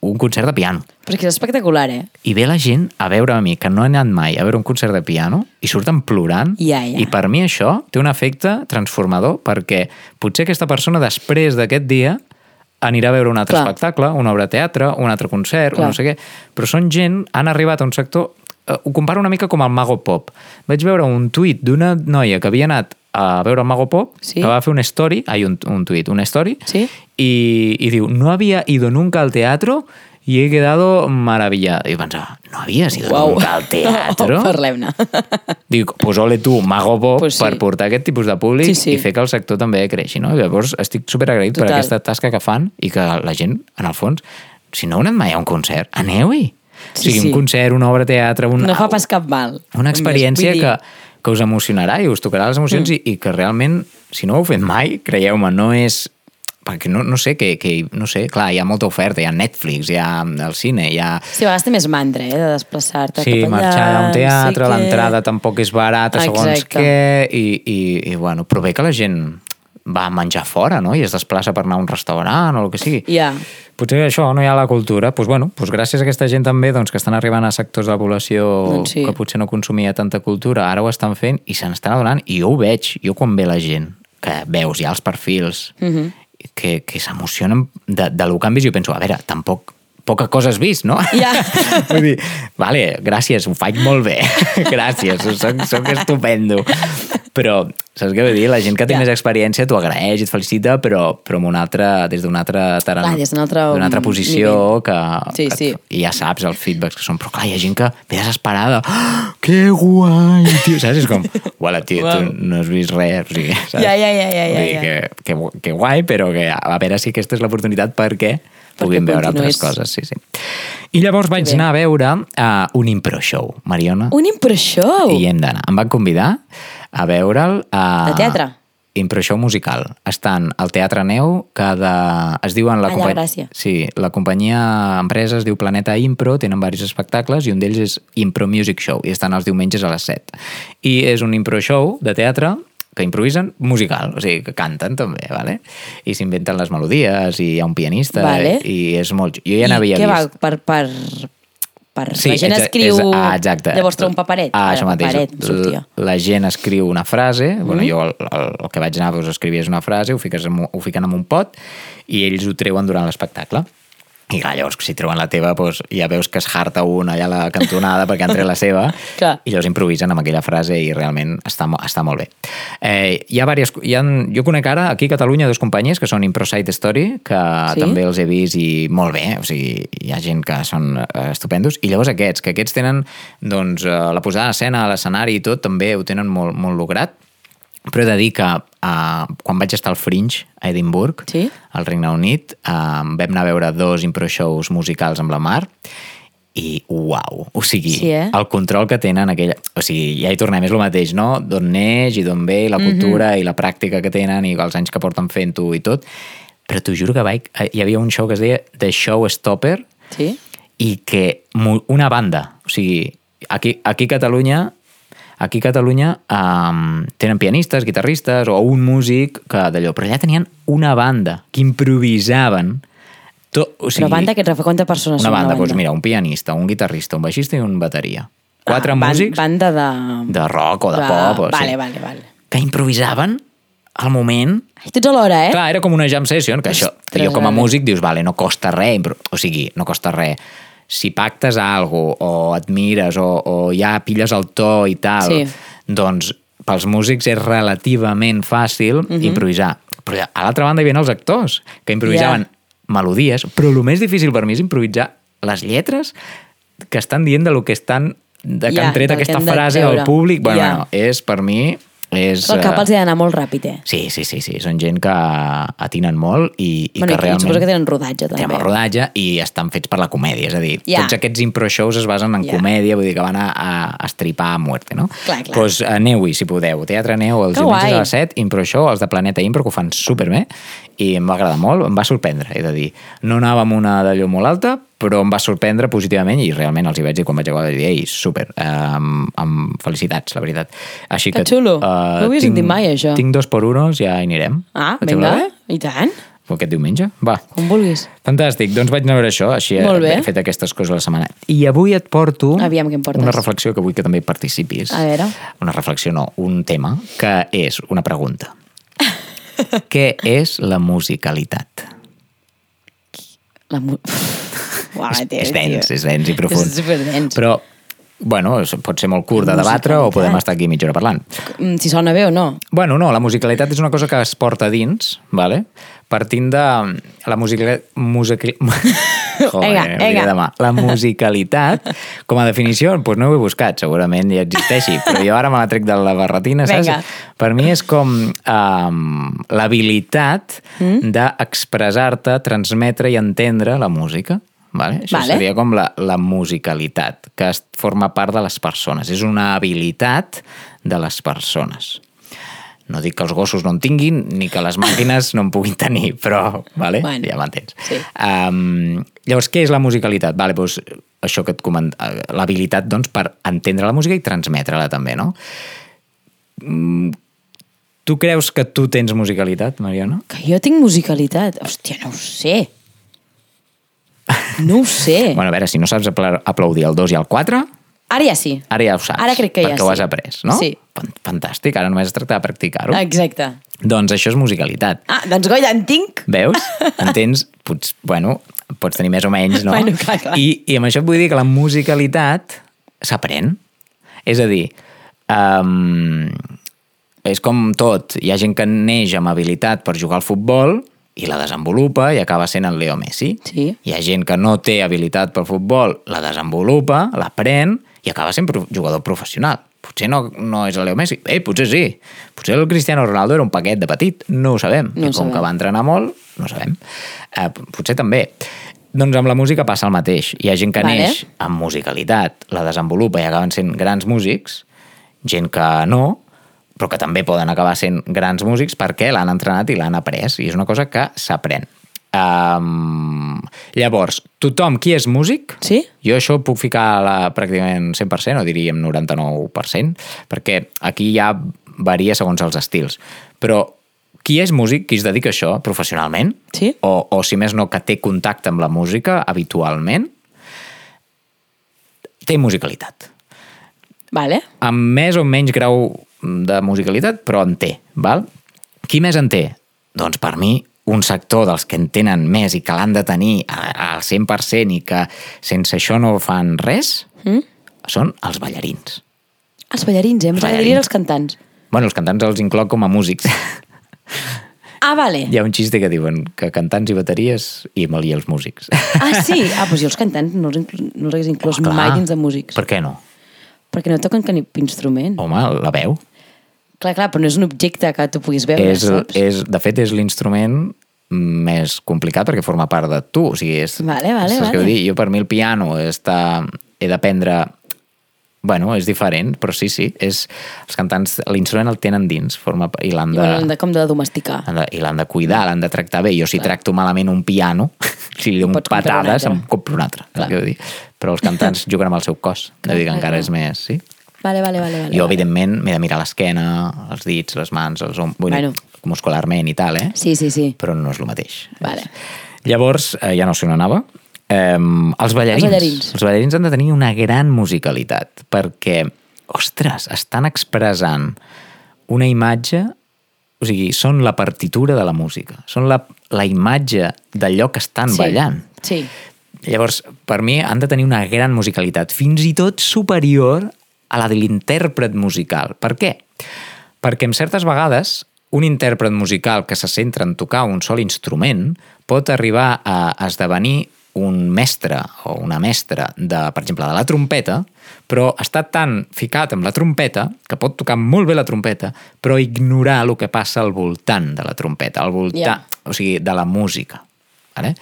un concert de piano. Però és que és espectacular, eh? I ve la gent a veure a mi, que no he anat mai a veure un concert de piano, i surten plorant. Ja, ja. I per mi això té un efecte transformador, perquè potser aquesta persona després d'aquest dia anirà a veure un altre Clar. espectacle, una obra de teatre, un altre concert, Clar. no sé què. Però són gent, han arribat a un sector... eh, Ho comparo una mica com el Mago Pop. Vaig veure un tuit d'una noia que havia anat a veure el Mago Pop, Sí. que va fer un story, ai, un, un tuit, un story, Sí. y, y digo, no había ido nunca al teatro y he quedado maravillado. I pensava, no havies ido Uau. nunca al teatro? [LAUGHS] Parlem-ne. Dic, pues ole tu, mago bo, Pues sí. per portar aquest tipus de públic Sí, sí. i fer que el sector també creixi, no? Llavors estic superagraït per Total. aquesta tasca que fan i que la gent, en el fons, si no heu anat mai a un concert, aneu-hi. Sí, o sigui, sí. un concert, una obra de teatre... Un, No fa pas cap mal. una experiència dir, que, us emocionarà i us tocarà les emocions mm. i, i que realment, si no ho heu fet mai, creieu-me, no és perquè no, no sé, que, que, no sé, clar, hi ha molta oferta, hi ha Netflix, hi ha el cine, hi ha... Sí, a vegades té més mantra, eh, de desplaçar-te Sí, cap allà. marxar a un teatre, sí que- l'entrada tampoc és barata, segons Exacte. què, i, i, i bueno, però bé que la gent va a menjar fora, no? I es desplaça per anar a un restaurant o el que sigui. Ja. Potser això no hi ha la cultura. Doncs, bueno, doncs gràcies a aquesta gent també doncs, que estan arribant a sectors de la població Doncs sí. que potser no consumia tanta cultura, ara ho estan fent i se n'estan adonant. I jo ho veig, jo quan ve la gent, que veus ja els perfils, Mhm. que, que s'emocionen de, de lo que han vist, jo penso, a veure, tampoc poca cosa has vist, no? Ja. [LAUGHS] Vull dir, vale, gràcies, ho faig molt bé. [LAUGHS] gràcies, soc, soc estupendo. Però, saps què vull dir? La gent que té Ja. més experiència t'ho agraeix i et felicita, però, però amb un altre, des d'un altre taran, Clar, des d'un altre d'una altra posició que, Sí, que, sí. i ja saps els feedbacks que són, però clar, hi ha gent que ve desesperada. Ah, que guai, tio, saps? És com, uala, tio, Uau. tu no has vist res, o sigui, saps? Ja, ja, ja, ja, ja, ja. Que, que, que guai, però que a veure si aquesta és l'oportunitat perquè puguin veure continuïs. altres coses, sí, sí. I llavors vaig bé. anar a veure uh, un impro show, Mariona. Un impro show! I hem d'anar. Em van convidar a veure'l a... De teatre? Impro show musical. Estan al Teatre Neu, que de... es diuen... La Allà Gràcia. Sí, la companyia empresa es diu Planeta Impro, tenen diversos espectacles i un d'ells és Impro Music Show i estan els diumenges a les 7. I és un impro show de teatre que improvisen musical, o sigui, que canten també, vale? i s'inventen les melodies i hi ha un pianista Vale. i és molt... Jo ja I n'havia què vist. va? Per, per, per... Sí, la gent escriu... és- ah, exacte. Llavors treu un paperet. Ah, això mateix. Paperet, La gent escriu una frase, mm. bueno, jo el, el, el que vaig anar doncs, escrivies una frase, ho, fiques en, ho fiquen en un pot i ells ho treuen durant l'espectacle. I clar, llavors, si treuen la teva, doncs, ja veus que es harta un allà a la cantonada perquè han tret la seva [LAUGHS] Clar. i llavors improvisen amb aquella frase i realment està, està molt bé. Eh, hi ha diverses, hi ha, jo conec ara aquí a Catalunya dos companyies que són Improsite Story, que Sí? sí? també els he vist i molt bé, o sigui, hi ha gent que són eh, estupendos, i llavors aquests, que aquests tenen doncs, eh, la posada en escena, l'escenari i tot, també ho tenen molt, molt lograt, però he de dir que uh, quan vaig estar al Fringe a Edimburg, Sí? al Regne Unit, uh, vam anar a veure dos impro shows musicals amb la Mar i uau, o sigui, Sí, eh? el control que tenen aquella... O sigui, ja hi tornem, és el mateix, no? D'on neix i d'on ve, i la Mhm. cultura i la pràctica que tenen i els anys que porten fent-ho i tot. Però t'ho juro que vaig... Hi havia un show que es deia The Showstopper Sí? i que una banda, o sigui, aquí, aquí a Catalunya aquí a Catalunya um, tenen pianistes, guitarristes o un músic que d'allò, però allà tenien una banda que improvisaven tot, o sigui, Però banda que et refa quantes persones una banda, una doncs mira, un pianista, un guitarrista, un baixista i un bateria. Quatre ah, ban- músics Banda de... de rock o de Va, pop, o vale, sí, vale, vale. que improvisaven al moment Ai, tots alhora, eh? Clar, era com una jam session, que això, jo com a vale. músic dius, vale, no costa res, o sigui, no costa res. Si pactes algo o admires o, o ja pilles el to i tal, Sí. doncs pels músics és relativament fàcil Mhm. improvisar. Però a l'altra banda hi havia els actors, que improvisaven melodies, però el més difícil per mi és improvisar les lletres que estan dient de lo que estan de que Ja, han tret que aquesta de frase del públic. Bueno, Ja. bueno, és per mi... És, El cap eh, els hi ha d'anar molt ràpid, eh? Sí, sí, sí, sí. Són gent que atinen molt i, i bueno, que i realment... suposo que tenen rodatge, també. Tenen rodatge i estan fets per la comèdia, és a dir, Ja. tots aquests impro shows es basen en Ja. comèdia, vull dir que van a, a estripar a muerte, no? Clar, clar. Doncs aneu-hi, si podeu. Teatre Neu, els diumenges a les 7, impro show, els de Planeta Impro, que ho fan superbé, i em va agradar molt, em va sorprendre, he de dir. No anava amb una d'allò molt alta, però em va sorprendre positivament i realment els hi vaig dir quan vaig acabar de dir, ei, super, eh, amb, amb felicitats, la veritat. Així Que que, xulo. eh, No ho tinc- sentit mai, això. Tinc dos por unos, ja hi anirem. Ah, Et vinga, i tant. Aquest diumenge? Va. Com vulguis. Fantàstic, doncs vaig anar a veure això, així Molt bé. he fet aquestes coses la setmana. I avui et porto Aviam què em portes. una reflexió que vull que també participis. A veure. Una reflexió, no, un tema, que és una pregunta. [LAUGHS] Què és la musicalitat? La mu... [LAUGHS] Uau, és, és dens, és dens i profund. És superdens. Però, bueno, pot ser molt curt de debatre o Musicalitat. podem estar aquí mitja hora parlant. Mm, Si sona bé o no. Bueno, no, la musicalitat és una cosa que es porta dins, vale? partint de la musica... musica... [LAUGHS] Joder, vinga. demà. La musicalitat, com a definició, doncs no ho he buscat, segurament ja existeixi, però jo ara me la trec de la barretina, saps? Vinga. Per mi és com um, l'habilitat mm? d'expressar-te, transmetre i entendre la música. Vale? Això Vale. seria com la, la musicalitat, que forma part de les persones. És una habilitat de les persones. No dic que els gossos no en tinguin, ni que les màquines no en puguin tenir, però vale? Bueno, ja m'entens. sí. Um, llavors, què és la musicalitat? Vale, doncs, això que et coment... L'habilitat doncs, per entendre la música i transmetre-la també, no? Mm, tu creus que tu tens musicalitat, Mariona? Que jo tinc musicalitat. Hòstia, no ho sé. No ho sé. Bueno, a veure, si no saps apla- aplaudir el 2 i el 4, Ara ja sí. ara ja ho saps. Ara crec que ja perquè ho has sí. après, no? Sí. Fan- Fantàstic, ara només es tracta de practicar-ho. Exacte. Doncs això és musicalitat. Ah, doncs goita, en tinc. Veus? [LAUGHS] Entens? Pots, bueno, pots tenir més o menys, no? Bueno, clar, clar. I, I amb això et vull dir que la musicalitat s'aprèn. És a dir, um, és com tot. Hi ha gent que neix amb habilitat per jugar al futbol i la desenvolupa i acaba sent el Leo Messi. Sí. Hi ha gent que no té habilitat pel futbol, la desenvolupa, l'aprèn i acaba sent jugador professional. Potser no, no és el Leo Messi. Eh, potser sí. Potser el Cristiano Ronaldo era un paquet de petit. No ho sabem. No ho I com sabem. que va entrenar molt, no sabem. Eh, potser també. Doncs amb la música passa el mateix. Hi ha gent que Vale. neix amb musicalitat, la desenvolupa i acaben sent grans músics, gent que no, però que també poden acabar sent grans músics perquè l'han entrenat i l'han après, i és una cosa que s'aprèn. Um, llavors, tothom qui és músic, Sí? jo això ho puc ficar a la, pràcticament 100%, o diríem 99%, perquè aquí ja varia segons els estils. Però qui és músic, qui es dedica a això professionalment, Sí. o, o si més no que té contacte amb la música habitualment, té musicalitat Vale. amb més o menys grau de musicalitat, però en té. Val? Qui més en té? Doncs per mi, un sector dels que en tenen més i que l'han de tenir al 100% i que sense això no fan res, Mm? són els ballarins. Els ballarins, eh? Els ballarins els cantants. Bueno, els cantants els incloc com a músics. Ah, vale. Hi ha un xiste que diuen que cantants i bateries i mal i els músics. Ah, sí? Ah, doncs jo els cantants no els, no els hagués inclús Clar. mai dins de músics. Per què no? Perquè no toquen cap instrument. Home, la veu. Clar, clar, però no és un objecte que tu puguis veure, és, saps? és, de fet, és l'instrument més complicat perquè forma part de tu. O sigui, és, Vale, vale, saps què vale. vull dir? Jo, per mi, el piano està, he d'aprendre... Bueno, és diferent, però sí, sí. És, els cantants, l'instrument el tenen dins forma, i l'han I de, l'han de, com de domesticar. de, i l'han de cuidar, l'han de tractar bé. Jo, si tracto malament un piano, [LAUGHS] si li dono patades, em compro un altre. Clar. Què dir? Però els cantants [LAUGHS] juguen amb el seu cos. Clar, Clar, dir que clar, encara clar. és més... Sí? Vale, vale, vale. vale Jo, evidentment, m'he de mirar l'esquena, els dits, les mans, els om... Vull dir, Bueno. muscularment i tal, eh? Sí, sí, sí. Però no és el mateix. Vale. Llavors, eh, ja no sé on anava, eh, els ballarins. Els ballarins. Els ballarins han de tenir una gran musicalitat, perquè, ostres, estan expressant una imatge, o sigui, són la partitura de la música, són la, la imatge d'allò que estan Sí. ballant. Sí. Llavors, per mi han de tenir una gran musicalitat, fins i tot superior a la de l'intèrpret musical. Per què? Perquè en certes vegades un intèrpret musical que se centra en tocar un sol instrument pot arribar a esdevenir un mestre o una mestra, de, per exemple, de la trompeta, però està tan ficat amb la trompeta que pot tocar molt bé la trompeta, però ignorar el que passa al voltant de la trompeta, al voltant, Ja. o sigui, de la música. Vale?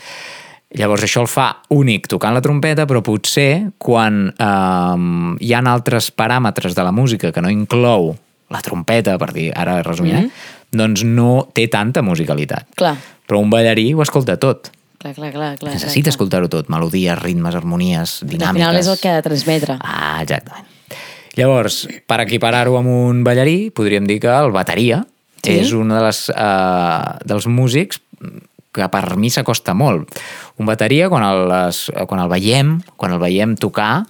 Llavors això el fa únic tocant la trompeta, però potser quan eh, hi ha altres paràmetres de la música que no inclou la trompeta, per dir, ara resumint, mm -hmm. doncs no té tanta musicalitat. Clar. Però un ballarí ho escolta tot. Clar, clar, clar. clar Necessita escoltar-ho tot. Melodies, ritmes, harmonies, clar. Al dinàmiques. final és el que ha de transmetre. Ah, exactament. Llavors, per equiparar-ho amb un ballarí, podríem dir que el bateria Sí. és un de les, uh, dels músics que per mi s'acosta molt. Un bateria, quan el, quan el veiem, quan el veiem tocar,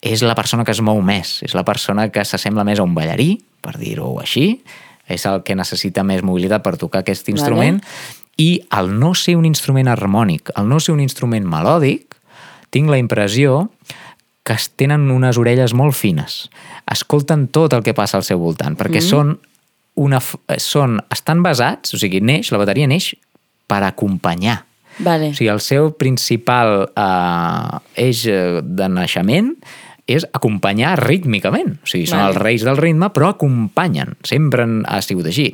és la persona que es mou més, és la persona que s'assembla més a un ballarí, per dir-ho així, és el que necessita més mobilitat per tocar aquest instrument, i al no ser un instrument harmònic, al no ser un instrument melòdic, tinc la impressió que es tenen unes orelles molt fines. Escolten tot el que passa al seu voltant, perquè mm. són una, són, estan basats, o sigui, neix, la bateria neix per acompanyar. Vale. O sigui, el seu principal eh, eix eh, de naixement és acompanyar rítmicament. O sigui, són Vale. els reis del ritme, però acompanyen. Sempre han- ha sigut així.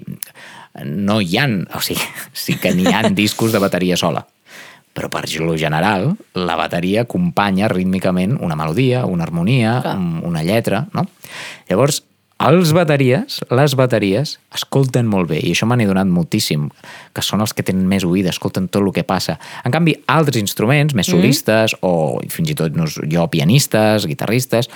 No hi han, o sigui, [LAUGHS] sí que n'hi han discos de bateria sola. Però per lo general, la bateria acompanya rítmicament una melodia, una harmonia, Clar. un- una lletra, no? Llavors, els bateries, les bateries, escolten molt bé, i això me n'he donat moltíssim, que són els que tenen més oïda, escolten tot el que passa. En canvi, altres instruments, més solistes, mm. o fins i tot no, jo, pianistes, guitarristes,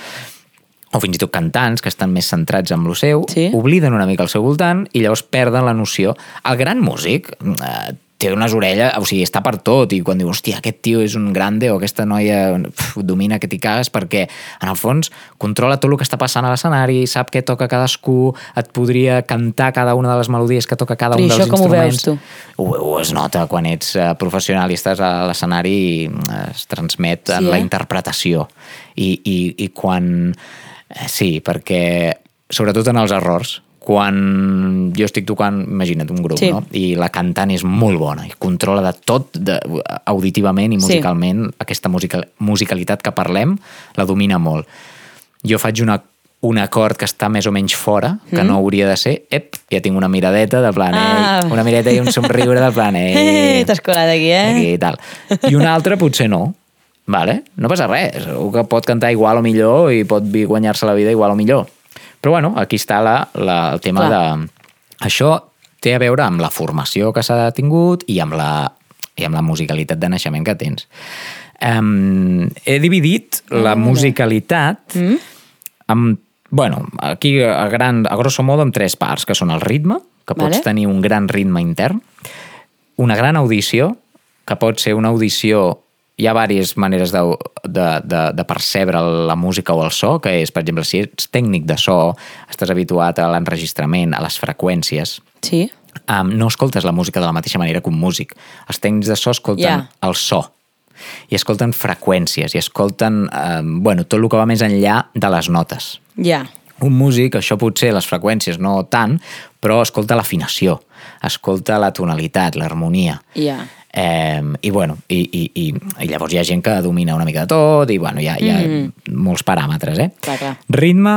o fins i tot cantants que estan més centrats en lo seu, Sí. obliden una mica el seu voltant i llavors perden la noció. El gran músic eh, té unes orelles, o sigui, està per tot, i quan diu, hòstia, aquest tio és un grande, o aquesta noia pf, domina que t'hi cagues, perquè, en el fons, controla tot el que està passant a l'escenari, sap què toca cadascú, et podria cantar cada una de les melodies que toca cada Però un i dels això com ho veus, instruments. tu? Ho, ho es nota quan ets eh, professional i estàs a l'escenari i eh, es transmet en Sí, la eh? interpretació. I, i, i quan... eh, Sí, perquè sobretot en els errors, quan jo estic tocant, imagina't, un grup, Sí. no? i la cantant és molt bona, i controla de tot, de, auditivament i Sí. musicalment, aquesta musical, musicalitat que parlem, la domina molt. Jo faig una un acord que està més o menys fora, que no hauria de ser, ep, ja tinc una miradeta de plan, Ah. ei, una miradeta i un somriure de plan, Eh, ei, [LAUGHS] T'has colat aquí, eh? aquí tal. I un altre potser no. Vale? No passa res, segur que pot cantar igual o millor i pot guanyar-se la vida igual o millor. Però bueno, aquí està la, la, el tema Clar. de... Això té a veure amb la formació que s'ha tingut i amb la, i amb la musicalitat de naixement que tens. Um, he dividit la musicalitat Mm? amb, bueno, aquí a, gran, a grosso modo amb tres parts, que són el ritme, que pots Vale. tenir un gran ritme intern, una gran audició, que pot ser una audició hi ha diverses maneres de, de, de, de percebre la música o el so, que és, per exemple, si ets tècnic de so, estàs habituat a l'enregistrament, a les freqüències, Sí. um, no escoltes la música de la mateixa manera que un músic. Els tècnics de so escolten Ja. el so i escolten freqüències i escolten um, bueno, tot el que va més enllà de les notes. Ja. Un músic, això potser les freqüències no tant, però escolta l'afinació, escolta la tonalitat, l'harmonia. Ja. Eh, i, bueno, i, i, i, i llavors hi ha gent que domina una mica de tot i bueno, hi ha, hi ha molts paràmetres. Eh? Clar, clar. Ritme,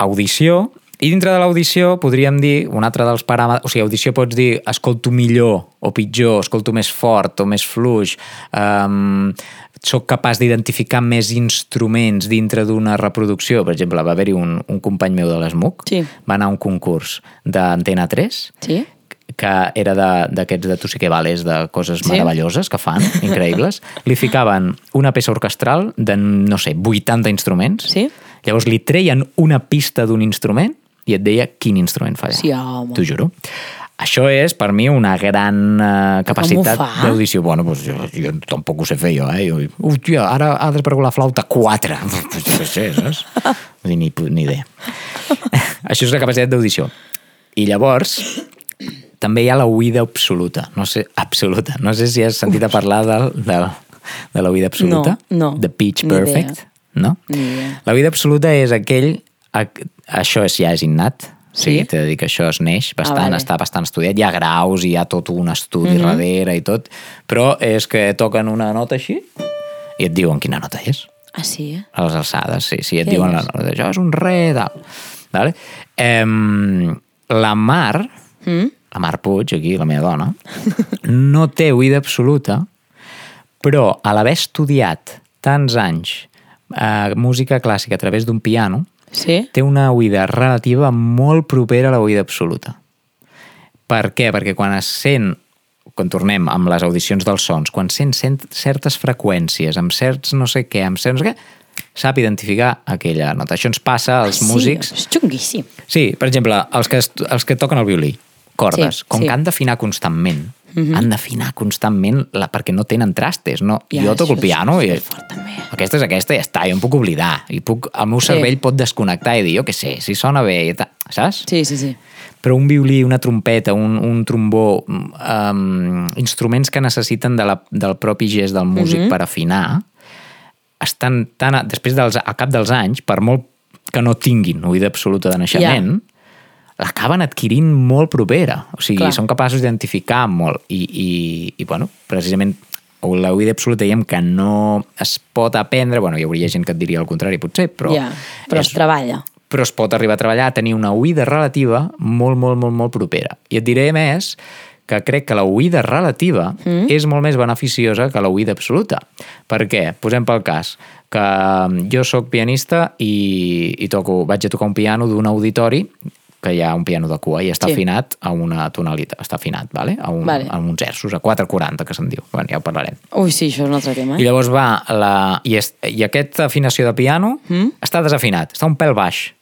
audició, i dintre de l'audició podríem dir, un altre dels paràmetres, o sigui, audició pots dir escolto millor o pitjor, escolto més fort o més fluix, um, sóc capaç d'identificar més instruments dintre d'una reproducció. Per exemple, va haver-hi un, un company meu de l'ESMUC, Sí. va anar a un concurs d'Antena 3, Sí? Que era d'aquests de, de vales, de coses Sí. meravelloses que fan, increïbles, li ficaven una peça orquestral de, no sé, 80 instruments, Sí? llavors li treien una pista d'un instrument i et deia quin instrument fa. Sí, home. T'ho juro. Això és, per mi, una gran uh, capacitat d'audició. Bueno, doncs jo, jo tampoc ho sé fer jo, eh? Jo, hòstia, ara ha d'aparegut la flauta 4. [LAUGHS] Pues què sé, saps? Ni, ni idea. [LAUGHS] Això és la capacitat d'audició. I llavors, també hi ha la oïda absoluta. No sé, absoluta. No sé si has sentit a parlar del, del, de la oïda absoluta. No, no. The pitch perfect. No? La oïda absoluta és aquell... ac- Això és, ja és innat. Sí, Sí? t'he de dir que això es neix bastant, vale. està bastant estudiat. Hi ha graus, i hi ha tot un estudi darrere i tot, però és que toquen una nota així i et diuen quina nota és Ah, sí, eh? a les alçades, sí, sí, et Què diuen la és? nota, això és un re, tal. Vale? Em, la Mar, Mm? La Mar Puig, aquí, la meva dona, [LAUGHS] no té oïda absoluta, però a l'haver estudiat tants anys eh, música clàssica a través d'un piano, Sí? té una oïda relativa molt propera a la oïda absoluta. Per què? Perquè quan es sent, quan tornem amb les audicions dels sons, quan sent, sent certes freqüències, amb certs no sé què, amb certs no sé què, sap identificar aquella nota. Això ens passa als Ah, músics. Sí, és xunguíssim. Sí, per exemple, els que, els que toquen el violí, cordes, Sí, com sí. que han d'afinar constantment, han d'afinar constantment la, perquè no tenen trastes. No? Ja, jo toco el piano i també. aquesta és aquesta i ja està, jo em puc oblidar. I puc, el meu Sí. cervell pot desconnectar i dir, jo què sé, si sona bé, i tal, saps? Sí, sí, sí. Però un violí, una trompeta, un, un trombó, um, instruments que necessiten de la, del propi gest del músic Mhm. per afinar, estan tan, a, després dels, al cap dels anys, per molt que no tinguin oïda absoluta de naixement, l'acaben adquirint molt propera. O sigui, Clar. són capaços d'identificar molt. I, i, i bueno, precisament l'oïda absoluta diguem que no es pot aprendre, bueno, hi hauria gent que et diria el contrari potser, però, ja, però es treballa. però es pot arribar a treballar a tenir una oïda relativa molt, molt, molt, molt propera. I et diré més que crec que la oïda relativa mm. és molt més beneficiosa que la oïda absoluta. Per què? Posem pel cas que jo sóc pianista i, i toco, vaig a tocar un piano d'un auditori que hi ha un piano de cua i està Sí. afinat a una tonalitat, està afinat, vale? A, un, Vale. a uns ersos, a 440, que se'n diu. Bueno, ja ho parlarem. Ui, sí, això és un altre tema, I eh? llavors va, la, i, es, i aquesta afinació de piano mm? està desafinat, està un pèl baix.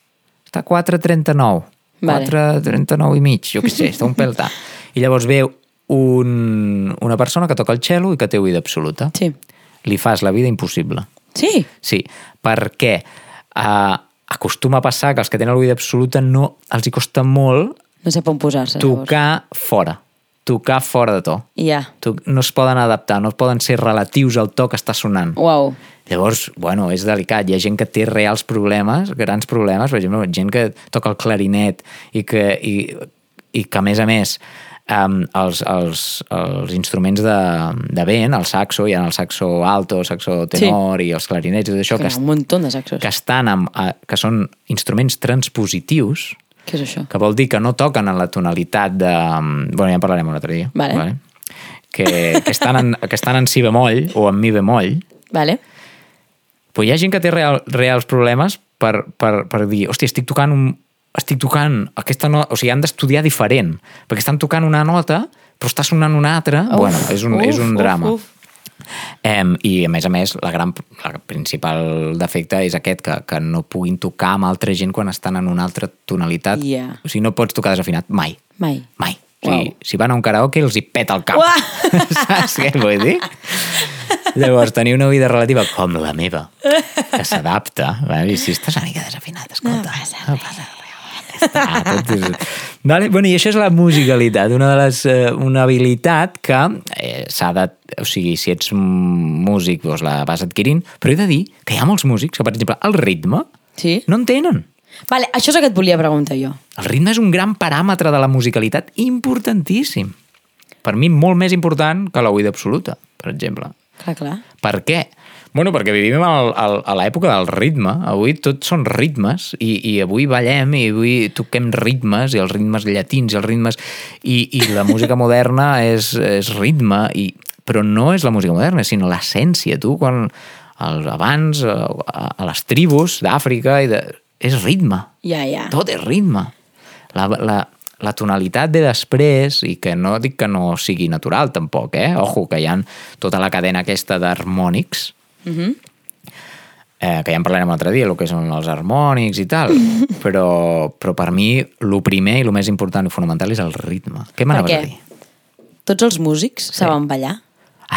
Està a 4,39, Vale. 4,39 i mig, jo què sé, està un pèl tant. I llavors ve un, una persona que toca el cello i que té oïda absoluta. Sí. Li fas la vida impossible. Sí? Sí, perquè uh, acostuma a passar que els que tenen l'oïda absoluta no els hi costa molt No sap on posar-se, llavors. tocar fora, tocar fora de to. Ja. Tu- No es poden adaptar, no poden ser relatius al to que està sonant. Uau. Llavors, bueno, és delicat. Hi ha gent que té reals problemes, grans problemes, per exemple, gent que toca el clarinet i que, i, i que a més a més, um, els, els, els instruments de, de vent, el saxo, hi ha el saxo alto, el saxo tenor sí. i els clarinets i tot això, Que que, un de saxos. que estan amb, eh, que són instruments transpositius, Què és això? que vol dir que no toquen en la tonalitat de... Bueno, ja en parlarem un altre dia. Vale. Que, que, estan en, que estan en si bemoll o en mi bemoll, Vale? però hi ha gent que té real, reals problemes per, per, per dir, hòstia, estic tocant un, estic tocant aquesta nota, o sigui, han d'estudiar diferent, perquè estan tocant una nota, però està sonant una altra, Uf, bueno, és un, és un uf, drama. uf, uf. Em, I, a més a més, la gran, la principal defecte és aquest, que, que no puguin tocar amb altra gent quan estan en una altra tonalitat. Yeah. O sigui, no pots tocar desafinat mai. Mai. Mai. O sigui, Uau. si van a un karaoke els hi peta el cap. Uah! [LAUGHS] Saps què vull dir? Llavors, tenir una vida relativa com la meva, que s'adapta, i si estàs una mica desafinat, escolta, no passa, no passa. Està, tot és... [LAUGHS] Vale? Bueno, I això és la musicalitat, una, de les, eh, una habilitat que eh, s'ha de... O sigui, si ets músic, doncs la vas adquirint, però he de dir que hi ha molts músics que, per exemple, el ritme Sí? no en tenen. Vale, això és el que et volia preguntar jo. El ritme és un gran paràmetre de la musicalitat importantíssim. Per mi, molt més important que l'oïda absoluta, per exemple. Clar, clar. Per què? Bueno, perquè vivim al, al, a l'època del ritme. Avui tot són ritmes i, i avui ballem i avui toquem ritmes i els ritmes llatins i els ritmes... I, i la [LAUGHS] música moderna és, és ritme, i, però no és la música moderna, sinó l'essència. Tu, quan el, abans, a, a les tribus d'Àfrica, i de, és ritme. Ja, ja. Tot és ritme. La, la, la tonalitat ve després i que no dic que no sigui natural tampoc, eh? Ojo, que hi ha tota la cadena aquesta d'harmònics Uh -huh. eh, que ja en parlarem un altre dia, el que són els harmònics i tal, [LAUGHS] però, però per mi el primer i el més important i fonamental és el ritme. Què m'anaves a dir? Tots els músics saben ballar?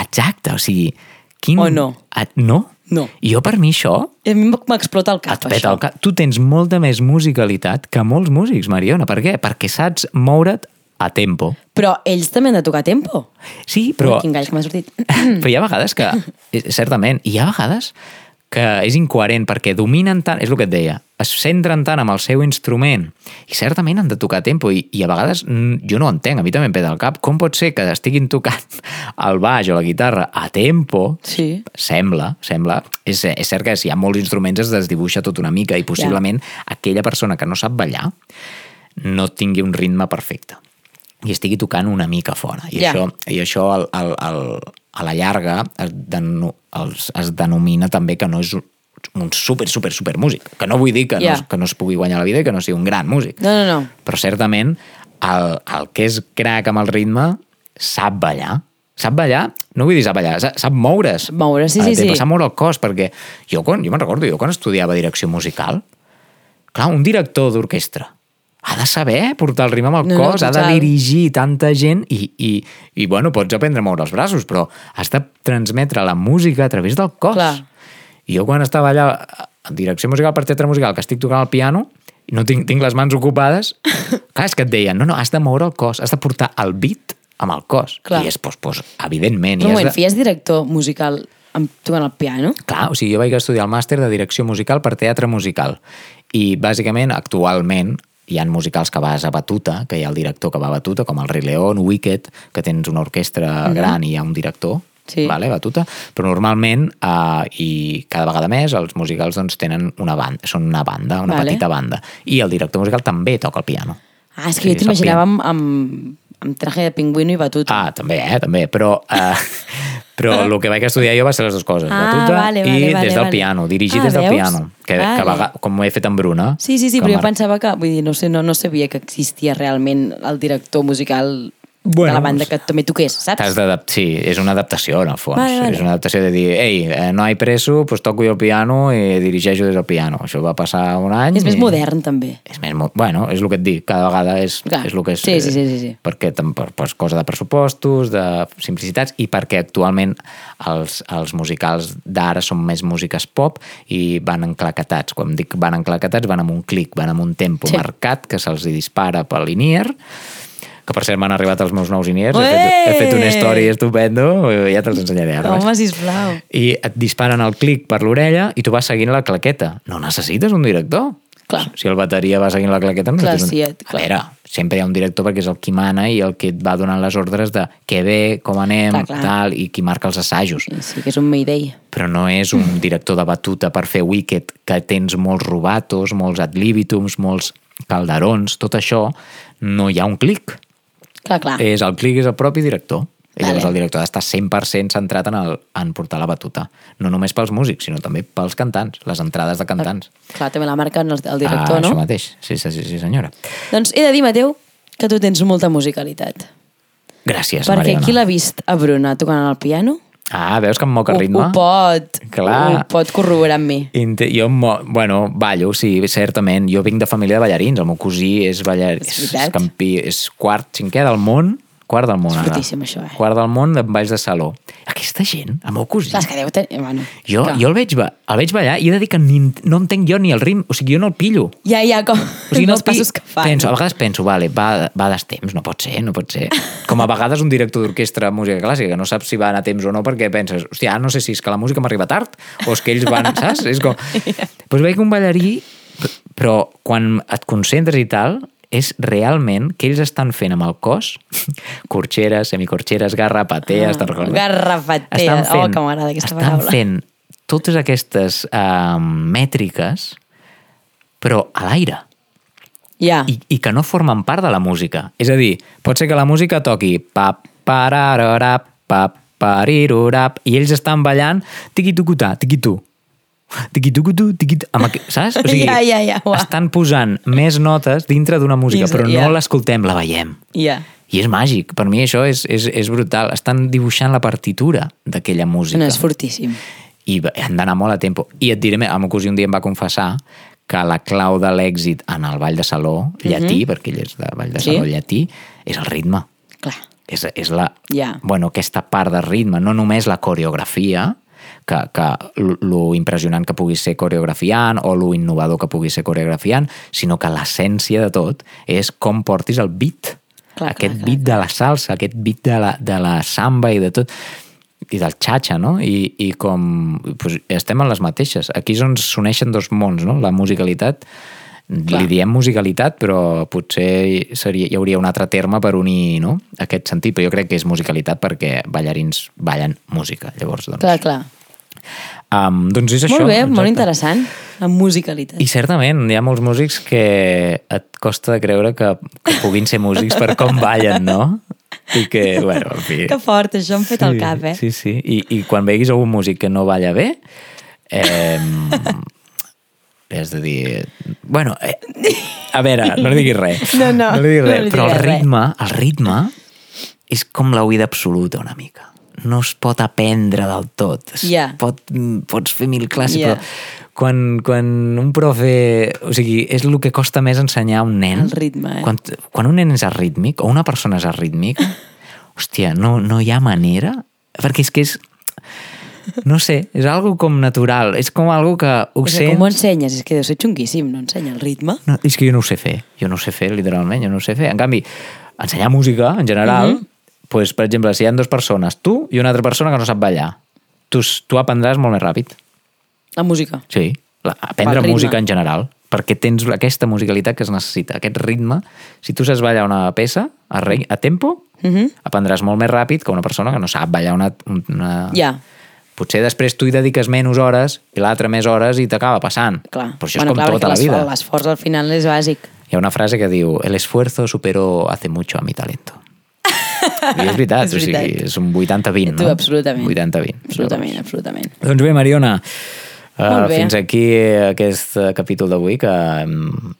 Exacte, o sigui... Quin... O no? A, no? No. I jo per mi això a mi m'explota el cap, això. el cap. Tu tens molta més musicalitat que molts músics, Mariona. Per què? Perquè saps moure't a tempo. Però ells també han de tocar tempo. Sí, però... Ui, quin gall que m'ha sortit. [CLEARS THROAT] però hi ha vegades que, eh, certament, hi ha vegades que és incoherent perquè dominen tant, és el que et deia, es centren tant amb el seu instrument i certament han de tocar tempo i, i a vegades jo no entenc, a mi també em peta el cap, com pot ser que estiguin tocant [LAUGHS] el baix o la guitarra a tempo, Sí. sembla, sembla, és, és cert que si hi ha molts instruments es desdibuixa tot una mica i possiblement aquella persona que no sap ballar no tingui un ritme perfecte i estigui tocant una mica fora. I Ja. això, i això al, al, al, a la llarga es, deno, els, es denomina també que no és un, super, super, super músic. Que no vull dir que, Ja. no, que no es pugui guanyar la vida i que no sigui un gran músic. No, no, no. Però certament el, el que és crac amb el ritme sap ballar. Sap ballar, no vull dir sap ballar, sap, sap moure's. Moure's, sí, A sí, sí. Sap moure el cos, perquè jo, quan, jo me'n recordo, jo quan estudiava direcció musical, clar, un director d'orquestra ha de saber portar el ritme amb el No, no, cos, ha de dirigir tanta gent i, i, i, bueno, pots aprendre a moure els braços, però has de transmetre la música a través del cos. Clar. I jo quan estava allà en direcció musical per teatre musical, que estic tocant el piano, i no tinc, tinc les mans ocupades, [LAUGHS] clar, és que et deien, no, no, has de moure el cos, has de portar el beat amb el cos. Clar. I és, doncs, doncs, evidentment. Però un moment, de... fies director musical amb, tocant el piano? Clar, o sigui, jo vaig estudiar el màster de direcció musical per teatre musical. I, bàsicament, actualment, hi han musicals que vas a batuta, que hi ha el director que va a batuta, com el Rei León, Wicked, que tens una orquestra gran i hi ha un director, Sí. vale, batuta, però normalment, eh, i cada vegada més, els musicals doncs, tenen una banda, són una banda, una Vale. petita banda. I el director musical també toca el piano. Ah, és que Sí, jo t'imaginava amb, amb, amb traje de pingüino i batuta. Ah, també, eh, també, però, eh, però el que vaig estudiar jo va ser les dues coses, Ah, batuta vale, i vale, vale, des del vale. piano, dirigir Ah, des del veus? piano, que, que Vale. vaga, com ho he fet amb Bruna. Sí, sí, sí, que però jo mar- pensava que, vull dir, no sé, no, no sabia que existia realment el director musical Bueno, de la banda que també toqués, T'has saps? d'adaptar, sí, és una adaptació, en el fons. Vale, vale. És una adaptació de dir, ei, eh, no hi preso, pues toco jo el piano i dirigeixo des del piano. Això va passar un any. És més i... modern, també. És més, mo- bueno, és el que et dic, cada vegada és, Clar. és el que és. Sí, sí, sí, sí, sí. Perquè per, per cosa de pressupostos, de simplicitats, i perquè actualment els, els musicals d'ara són més músiques pop i van enclaquetats. Quan dic van enclaquetats, van amb un clic, van amb un tempo Sí. marcat que se'ls dispara pel linear, que per cert m'han arribat els meus nous iniers, he fet, he fet un story estupendo, ja te'ls ensenyaré ara. Home, sisplau. I et disparen el clic per l'orella i tu vas seguint la claqueta. No necessites un director. Clar. Si el bateria va seguint la claqueta... no Clar, un- sí, et- A clar. veure, sempre hi ha un director perquè és el qui mana i el que et va donant les ordres de què ve, com anem, Clar, clar. tal, i qui marca els assajos. Sí, que és un Mayday. Però no és un [LAUGHS] director de batuta per fer Wicked, que tens molts rubatos, molts ad libitums, molts calderons, tot això, no hi ha un clic. Clar, clar. És el clic és el propi director. I Vale. llavors el director ha d'estar 100% centrat en, el, en portar la batuta. No només pels músics, sinó també pels cantants, les entrades de cantants. Clar, també la marca el, el director, ah, no? Això mateix, sí, sí, sí, sí senyora. Doncs he de dir, Mateu, que tu tens molta musicalitat. Gràcies, perquè Mariona. qui l'ha vist a Bruna tocant el piano? Ah, veus que em moca Ho, ritme? ho pot, Clar. ho pot corroborar amb mi. Inte jo, bueno, ballo, sí, certament. Jo vinc de família de ballarins. El meu cosí és ballarí, És és, campi, és quart, cinquè del món, quart del món, És fortíssim, això, eh? Quart del món en balls de saló. Aquesta gent, el meu cosí... Clar, que deu tenir... Bueno, Jo, clar. jo el, veig, el veig ballar i he de dir que ni, no entenc jo ni el ritme, o sigui, jo no el pillo. Ja, ja, com... O sigui, [LAUGHS] no els passos que fan. Penso, a vegades penso, vale, va, va d'estemps, no pot ser, no pot ser. Com a vegades un director d'orquestra de música clàssica, que no saps si va a temps o no, perquè penses, hòstia, no sé si és que la música m'arriba tard o és que ells van, saps? És com... [LAUGHS] Pues veig un ballarí, però quan et concentres i tal, és realment que ells estan fent amb el cos [LAUGHS] corxeres, semicorxeres, garrapatees, Ah, te'n recordes? garrapatea. Estan Oh, que m'agrada aquesta estan paraula. fent totes aquestes uh, mètriques però a l'aire Ja, i, i que no formen part de la música. És a dir, pot ser que la música toqui pa parararap, pa parirurap, i ells estan ballant tiqui-tucutà, tiqui-tu, amb aqu... saps? O [LAUGHS] sigui, ja, ja, uah. estan posant més notes dintre d'una música, Dins- però ja. no l'escoltem, la veiem. ja. I és màgic. Per mi això és, és, és brutal. Estan dibuixant la partitura d'aquella música No, és fortíssim. i han d'anar molt a tempo. I et diré, el meu cosí un dia em va confessar que la clau de l'èxit en el ball de saló llatí, perquè ell és de ball de Mhm. Sí. saló llatí, és el ritme. Clar. És, és la, Ja. bueno, aquesta part de ritme, no només la coreografia, que, que lo- impressionant que pugui ser coreografiant o lo innovador que pugui ser coreografiant, sinó que l'essència de tot és com portis el beat. Clar, aquest clar, clar, beat de la salsa, aquest beat de la, de la samba i de tot i del xatxa, no? I, i com... Pues, estem en les mateixes. Aquí és on s'uneixen dos mons, no? La musicalitat, Clar. li diem musicalitat, però potser seria, hi hauria un altre terme per unir no? aquest sentit, però jo crec que és musicalitat perquè ballarins ballen música. Llavors, doncs, Clar, clar. Um, doncs és això. molt bé, molt exacte. interessant. La musicalitat. I certament, hi ha molts músics que et costa de creure que, que puguin ser músics per com ballen, no? I que, bueno, en fi... Que fort, això em fet el cap, eh? Sí, sí. I, I quan veguis algun músic que no balla bé, eh, has de dir... Bueno, eh, a veure, no li diguis res. No, no, no li diguis no res. li però el diré res. ritme, el ritme és com l'oïda absoluta una mica. No es pot aprendre del tot. Es Ja. pot, mm, pots fer mil classes, Ja. però quan, quan un profe... O sigui, és el que costa més ensenyar a un nen. El ritme, eh? Quan, quan un nen és arrítmic, o una persona és arrítmic, [LAUGHS] hòstia, no, no hi ha manera... Perquè és que és... No sé, és algo com natural. És com algo que ho O sigui, sents... com ho ensenyes? És que deu ser xunguíssim, no ensenya el ritme. No, és que jo no ho sé fer. Jo no ho sé fer, literalment, jo no ho sé fer. En canvi, ensenyar música, en general, Mhm. Pues, per exemple, si hi ha dues persones, tu i una altra persona que no sap ballar, tu, tu aprendràs molt més ràpid. La música. Sí, la, aprendre música en general, perquè tens aquesta musicalitat que es necessita, aquest ritme. Si tu saps ballar una peça a, re, a tempo, Mhm. aprendràs molt més ràpid que una persona que no sap ballar una... una... Ja, Potser després tu hi dediques menys hores i l'altre més hores i t'acaba passant. clar. Però això és com clar, tota la vida. L'esforç al final és bàsic. Hi ha una frase que diu el esfuerzo superó hace mucho a mi talento. I és veritat, És o sigui, és un 80-20, Tu, no? absolutament. 80-20. Absolutament, absolutament. Doncs bé, Mariona, uh, fins aquí aquest uh, capítol d'avui que um,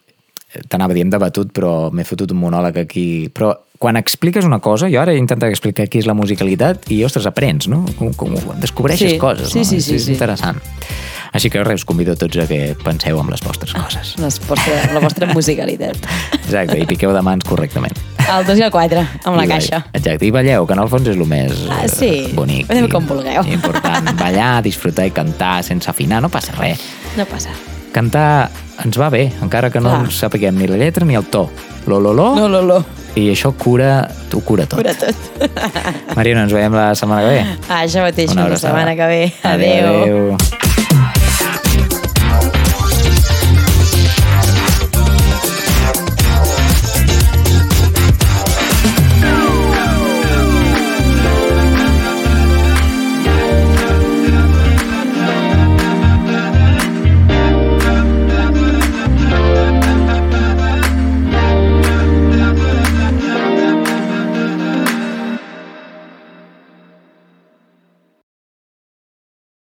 t'anava dient debatut, però m'he fotut un monòleg aquí. Però quan expliques una cosa, jo ara he intentat explicar què és la musicalitat i, ostres, aprens, no? Com, com descobreixes Sí, coses, sí, no? sí, és, sí, és sí. interessant. Així que res, us convido a tots a que penseu en les vostres coses. Les vostra, la vostra [LAUGHS] musicalitat. Exacte, i piqueu de mans correctament. El 2 i el 4, amb la I caixa. ball- Exacte, i balleu, que en el fons és el més Ah, eh, sí. bonic. I- com vulgueu. Important, [LAUGHS] ballar, disfrutar i cantar sense afinar, no passa res. No passa. Cantar ens va bé, encara que no ens sapiguem ni la lletra ni el to. Lo, lo, lo, No, no, no. i això cura, ho cura tot. Cura tot. Mariona, ens veiem la setmana que ve. Ah, això mateix, la setmana que ve. Adéu, Adéu. adéu.